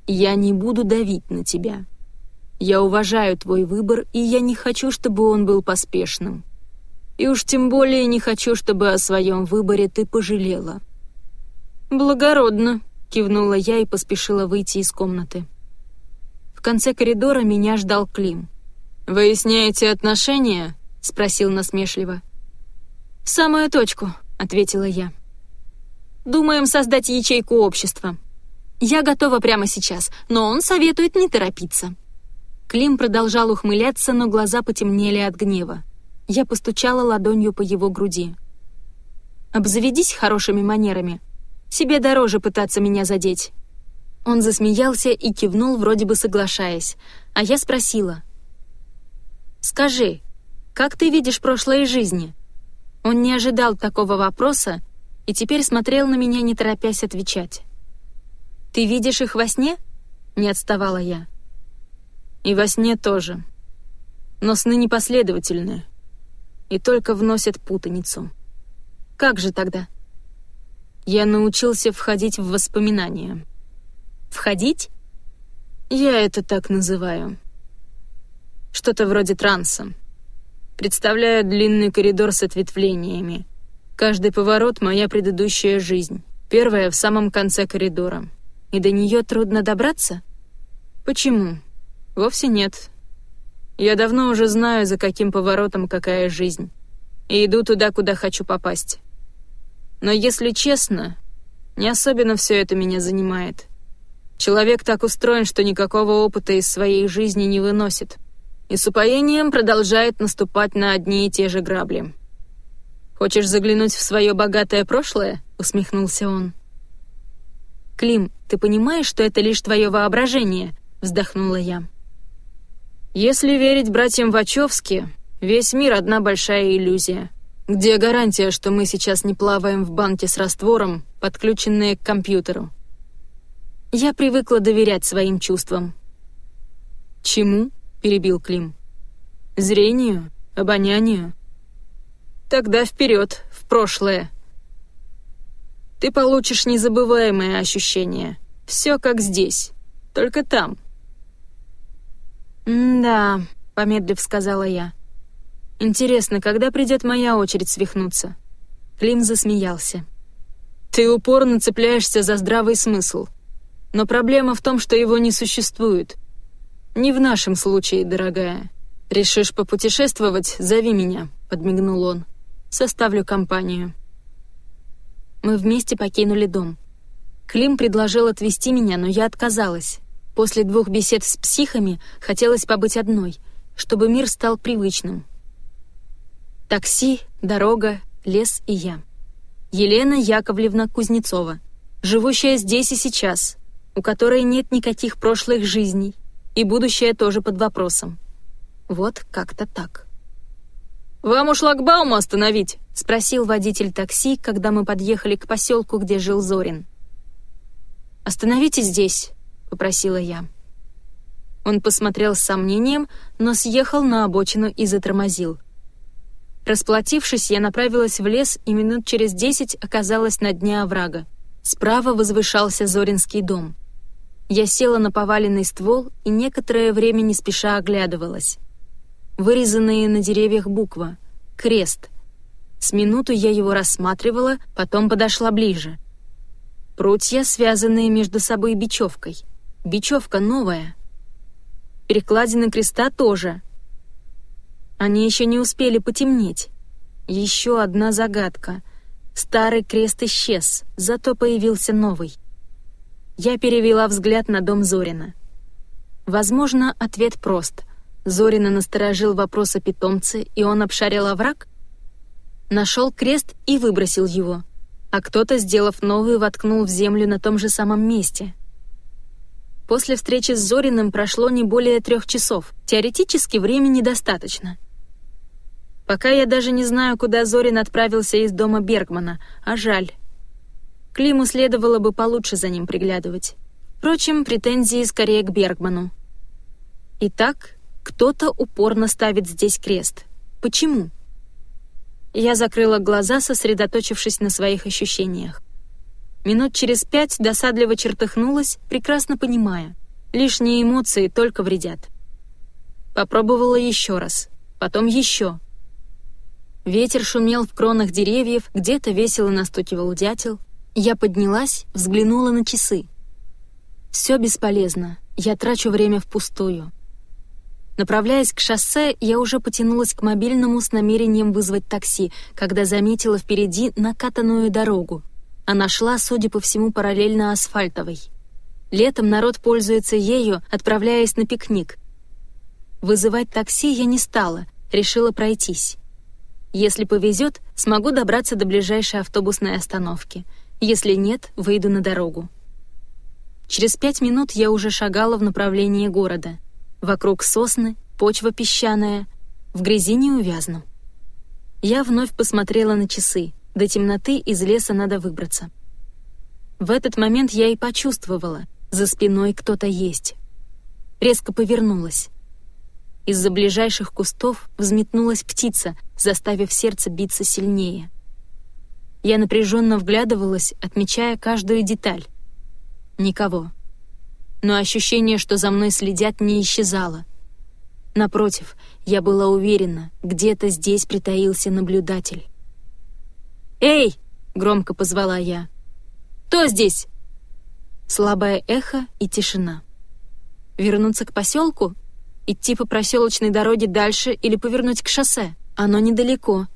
Speaker 2: я не буду давить на тебя. Я уважаю твой выбор, и я не хочу, чтобы он был поспешным. И уж тем более не хочу, чтобы о своем выборе ты пожалела». «Благородно», — кивнула я и поспешила выйти из комнаты. В конце коридора меня ждал Клим. «Выясняете отношения?» — спросил насмешливо. «В самую точку», — ответила я. «Думаем создать ячейку общества. Я готова прямо сейчас, но он советует не торопиться». Клим продолжал ухмыляться, но глаза потемнели от гнева. Я постучала ладонью по его груди. «Обзаведись хорошими манерами. Себе дороже пытаться меня задеть». Он засмеялся и кивнул, вроде бы соглашаясь, а я спросила. «Скажи, как ты видишь прошлые жизни?» Он не ожидал такого вопроса и теперь смотрел на меня, не торопясь отвечать. «Ты видишь их во сне?» — не отставала я. «И во сне тоже. Но сны непоследовательные и только вносят путаницу. Как же тогда?» Я научился входить в воспоминания. «Входить?» Я это так называю. Что-то вроде транса. Представляю длинный коридор с ответвлениями. Каждый поворот — моя предыдущая жизнь. Первая в самом конце коридора и до нее трудно добраться? Почему? Вовсе нет. Я давно уже знаю, за каким поворотом какая жизнь, и иду туда, куда хочу попасть. Но если честно, не особенно все это меня занимает. Человек так устроен, что никакого опыта из своей жизни не выносит, и с упоением продолжает наступать на одни и те же грабли. «Хочешь заглянуть в свое богатое прошлое?» — усмехнулся он. «Клим, ты понимаешь, что это лишь твое воображение?» — вздохнула я. «Если верить братьям Вачовски, весь мир — одна большая иллюзия. Где гарантия, что мы сейчас не плаваем в банке с раствором, подключенные к компьютеру?» Я привыкла доверять своим чувствам. «Чему?» — перебил Клим. «Зрению? Обонянию?» «Тогда вперед, в прошлое!» Ты получишь незабываемое ощущение. Все как здесь, только там. «Да», — помедлив сказала я. «Интересно, когда придет моя очередь свихнуться?» Клим засмеялся. «Ты упорно цепляешься за здравый смысл. Но проблема в том, что его не существует. Не в нашем случае, дорогая. Решишь попутешествовать, зови меня», — подмигнул он. «Составлю компанию». Мы вместе покинули дом. Клим предложил отвезти меня, но я отказалась. После двух бесед с психами хотелось побыть одной, чтобы мир стал привычным. Такси, дорога, лес и я. Елена Яковлевна Кузнецова, живущая здесь и сейчас, у которой нет никаких прошлых жизней, и будущее тоже под вопросом. Вот как-то так. «Вам у шлагбаума остановить?» — спросил водитель такси, когда мы подъехали к поселку, где жил Зорин. «Остановите здесь», — попросила я. Он посмотрел с сомнением, но съехал на обочину и затормозил.
Speaker 1: Расплатившись, я направилась в лес и минут через десять оказалась на дне оврага. Справа возвышался Зоринский дом. Я села на поваленный ствол и некоторое время не спеша оглядывалась. Вырезанные на деревьях буква — крест. С минуту я его рассматривала, потом подошла ближе. Прутья, связанные между собой бечевкой. Бечевка новая. Перекладины креста тоже. Они еще не успели потемнеть. Еще одна загадка. Старый крест исчез, зато появился новый. Я перевела взгляд на дом Зорина. Возможно, ответ прост. Зорина насторожил вопрос о питомце, и он обшарил овраг? Нашел крест и выбросил его. А кто-то, сделав новый, воткнул в землю на том же самом месте. После встречи с Зориным прошло не более трех часов. Теоретически времени достаточно. Пока я даже не знаю, куда Зорин отправился из дома Бергмана, а жаль. Климу следовало бы получше за ним приглядывать. Впрочем, претензии скорее к Бергману. Итак, кто-то упорно ставит здесь крест. Почему? Я закрыла глаза, сосредоточившись на своих ощущениях. Минут через пять досадливо чертыхнулась, прекрасно понимая. Лишние эмоции только вредят. Попробовала еще раз, потом еще. Ветер шумел в кронах деревьев, где-то весело настукивал дятел, я поднялась, взглянула на часы. Все бесполезно, я трачу время впустую. Направляясь к шоссе, я уже потянулась к мобильному с намерением вызвать такси, когда заметила впереди накатанную дорогу. Она шла, судя по всему, параллельно асфальтовой. Летом народ пользуется ею, отправляясь на пикник. Вызывать такси я не стала, решила пройтись. Если повезет, смогу добраться до ближайшей автобусной остановки — если нет, выйду на дорогу. Через пять минут я уже шагала в направлении города. Вокруг сосны, почва песчаная, в грязи не увязну. Я вновь посмотрела на часы. До темноты из леса надо выбраться. В этот момент я и почувствовала, за спиной кто-то есть. Резко повернулась. Из-за ближайших кустов взметнулась птица, заставив сердце биться сильнее. Я напряженно вглядывалась, отмечая каждую деталь. Никого. Но ощущение, что за мной следят, не исчезало. Напротив, я была уверена, где-то здесь притаился наблюдатель. «Эй!» — громко позвала я. «Кто здесь?» Слабое эхо и тишина. Вернуться к поселку? Идти по проселочной дороге дальше или повернуть к шоссе? Оно недалеко,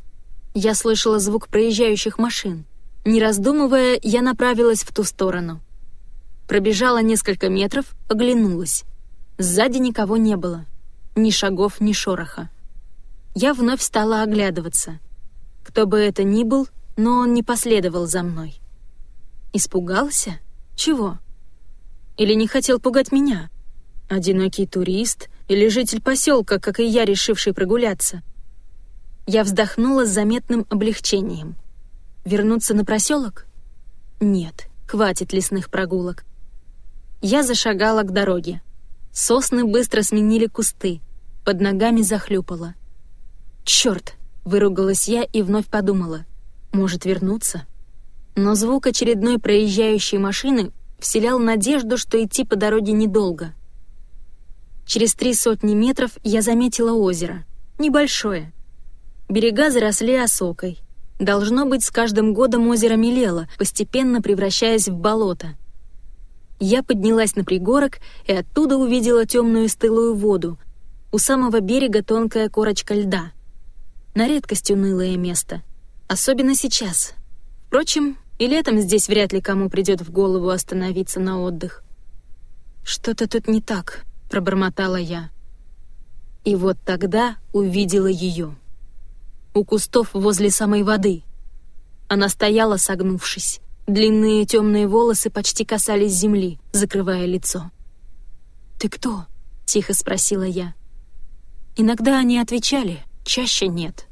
Speaker 1: я слышала звук проезжающих машин. Не раздумывая, я направилась в ту сторону. Пробежала несколько метров, оглянулась. Сзади никого не было. Ни шагов, ни шороха. Я вновь стала оглядываться. Кто бы это ни был, но он не последовал за мной. Испугался? Чего? Или не хотел пугать меня? Одинокий турист или житель поселка, как и я, решивший прогуляться? Я вздохнула с заметным облегчением. Вернуться на проселок? Нет, хватит лесных прогулок. Я зашагала к дороге. Сосны быстро сменили кусты. Под ногами захлюпало. «Чёрт!» — выругалась я и вновь подумала. «Может, вернуться?» Но звук очередной проезжающей машины вселял надежду, что идти по дороге недолго. Через три сотни метров я заметила озеро. Небольшое, Берега заросли осокой. Должно быть, с каждым годом озеро мелело, постепенно превращаясь в болото. Я поднялась на пригорок и оттуда увидела темную стылую воду. У самого берега тонкая корочка льда. На редкость унылое место. Особенно сейчас. Впрочем, и летом здесь вряд ли кому придет в голову остановиться на отдых. «Что-то тут не так», — пробормотала я. И вот тогда увидела ее у кустов возле самой воды. Она стояла, согнувшись. Длинные темные волосы почти касались земли, закрывая лицо. «Ты кто?» — тихо спросила я. Иногда они отвечали, чаще нет.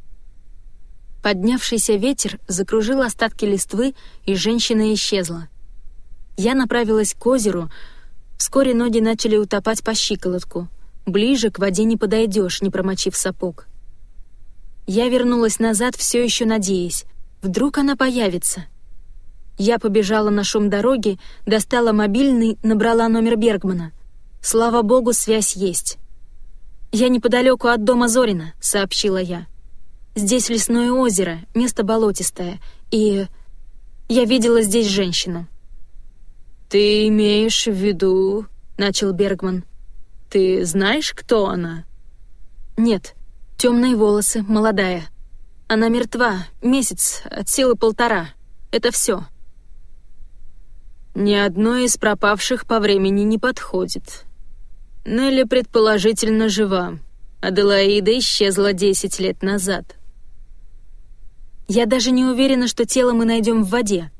Speaker 1: Поднявшийся ветер закружил остатки листвы, и женщина исчезла. Я направилась к озеру. Вскоре ноги начали утопать по щиколотку. Ближе к воде не подойдешь, не промочив сапог. Я вернулась назад, все еще надеясь. Вдруг она появится. Я побежала на шум дороги, достала мобильный, набрала номер Бергмана. Слава богу, связь есть. «Я неподалеку от дома Зорина», — сообщила я. «Здесь лесное озеро, место болотистое, и... я видела здесь женщину».
Speaker 2: «Ты имеешь в виду...» — начал Бергман. «Ты знаешь, кто она?»
Speaker 1: «Нет. Темные волосы, молодая. Она мертва, месяц, от силы полтора. Это все.
Speaker 2: Ни одно из пропавших по времени не подходит. Нелли предположительно жива. Аделаида исчезла десять лет назад.
Speaker 1: Я даже не уверена, что тело мы найдем в воде.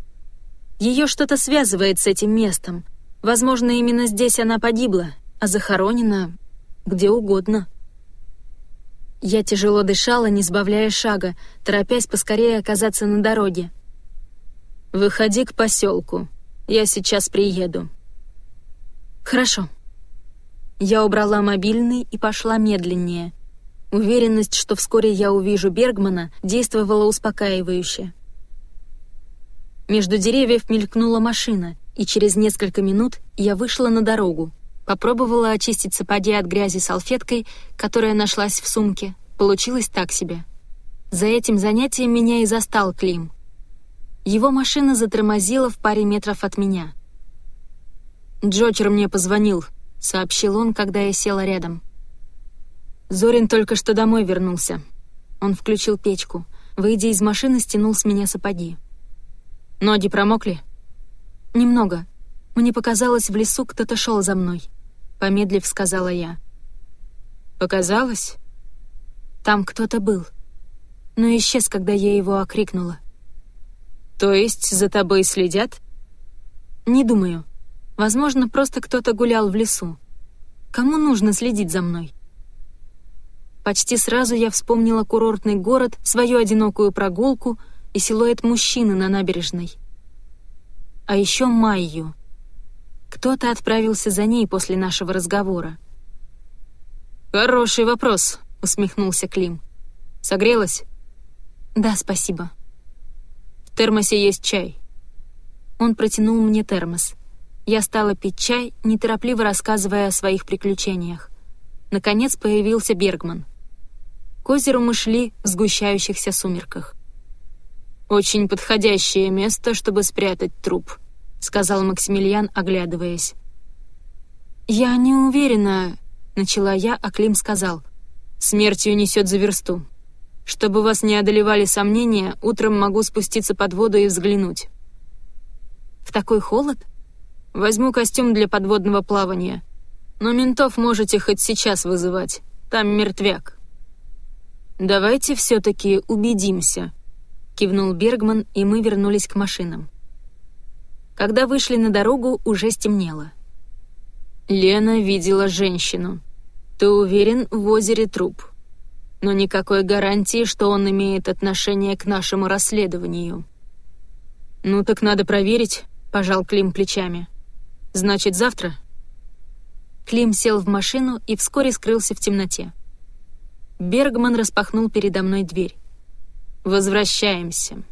Speaker 1: Ее что-то связывает с этим местом. Возможно, именно здесь она погибла, а захоронена где угодно. Я тяжело дышала, не сбавляя шага, торопясь поскорее оказаться на дороге.
Speaker 2: «Выходи к поселку», я сейчас приеду».
Speaker 1: «Хорошо». Я убрала мобильный и пошла медленнее. Уверенность, что вскоре я увижу Бергмана, действовала успокаивающе. Между деревьев мелькнула машина, и через несколько минут я вышла на дорогу. Попробовала очистить сапоги от грязи салфеткой, которая нашлась в сумке. Получилось так себе. За этим занятием меня и застал Клим — его машина затормозила в паре метров от меня.
Speaker 2: «Джокер мне позвонил», — сообщил он, когда я села рядом.
Speaker 1: Зорин только что домой вернулся. Он включил печку. Выйдя из машины, стянул с меня сапоги.
Speaker 2: «Ноги промокли?»
Speaker 1: «Немного. Мне показалось, в лесу кто-то шел за мной», — помедлив сказала я.
Speaker 2: «Показалось?»
Speaker 1: «Там кто-то был, но исчез, когда я его окрикнула».
Speaker 2: «То есть за тобой следят?»
Speaker 1: «Не думаю. Возможно, просто кто-то гулял в лесу. Кому нужно следить за мной?» Почти сразу я вспомнила курортный город, свою одинокую прогулку и силуэт мужчины на набережной. А еще Майю. Кто-то отправился за ней после нашего разговора.
Speaker 2: «Хороший вопрос», — усмехнулся Клим. «Согрелась?»
Speaker 1: «Да, спасибо»
Speaker 2: термосе есть чай».
Speaker 1: Он протянул мне термос. Я стала пить чай, неторопливо рассказывая о своих приключениях. Наконец появился Бергман. К озеру мы шли в сгущающихся сумерках.
Speaker 2: «Очень подходящее место, чтобы спрятать труп», — сказал Максимилиан, оглядываясь.
Speaker 1: «Я не уверена», — начала я, а Клим сказал.
Speaker 2: «Смертью несет за версту. Чтобы вас не одолевали сомнения, утром могу спуститься под воду и взглянуть.
Speaker 1: В такой холод?
Speaker 2: Возьму костюм для подводного плавания. Но ментов можете хоть сейчас вызывать. Там мертвяк. Давайте все-таки убедимся, кивнул Бергман, и мы вернулись к машинам.
Speaker 1: Когда вышли на дорогу, уже стемнело.
Speaker 2: Лена видела женщину. Ты уверен, в озере труп? но никакой гарантии, что он имеет отношение к нашему расследованию. «Ну так надо проверить», — пожал Клим плечами. «Значит, завтра?»
Speaker 1: Клим сел в машину и вскоре скрылся в темноте. Бергман распахнул передо мной дверь.
Speaker 2: «Возвращаемся».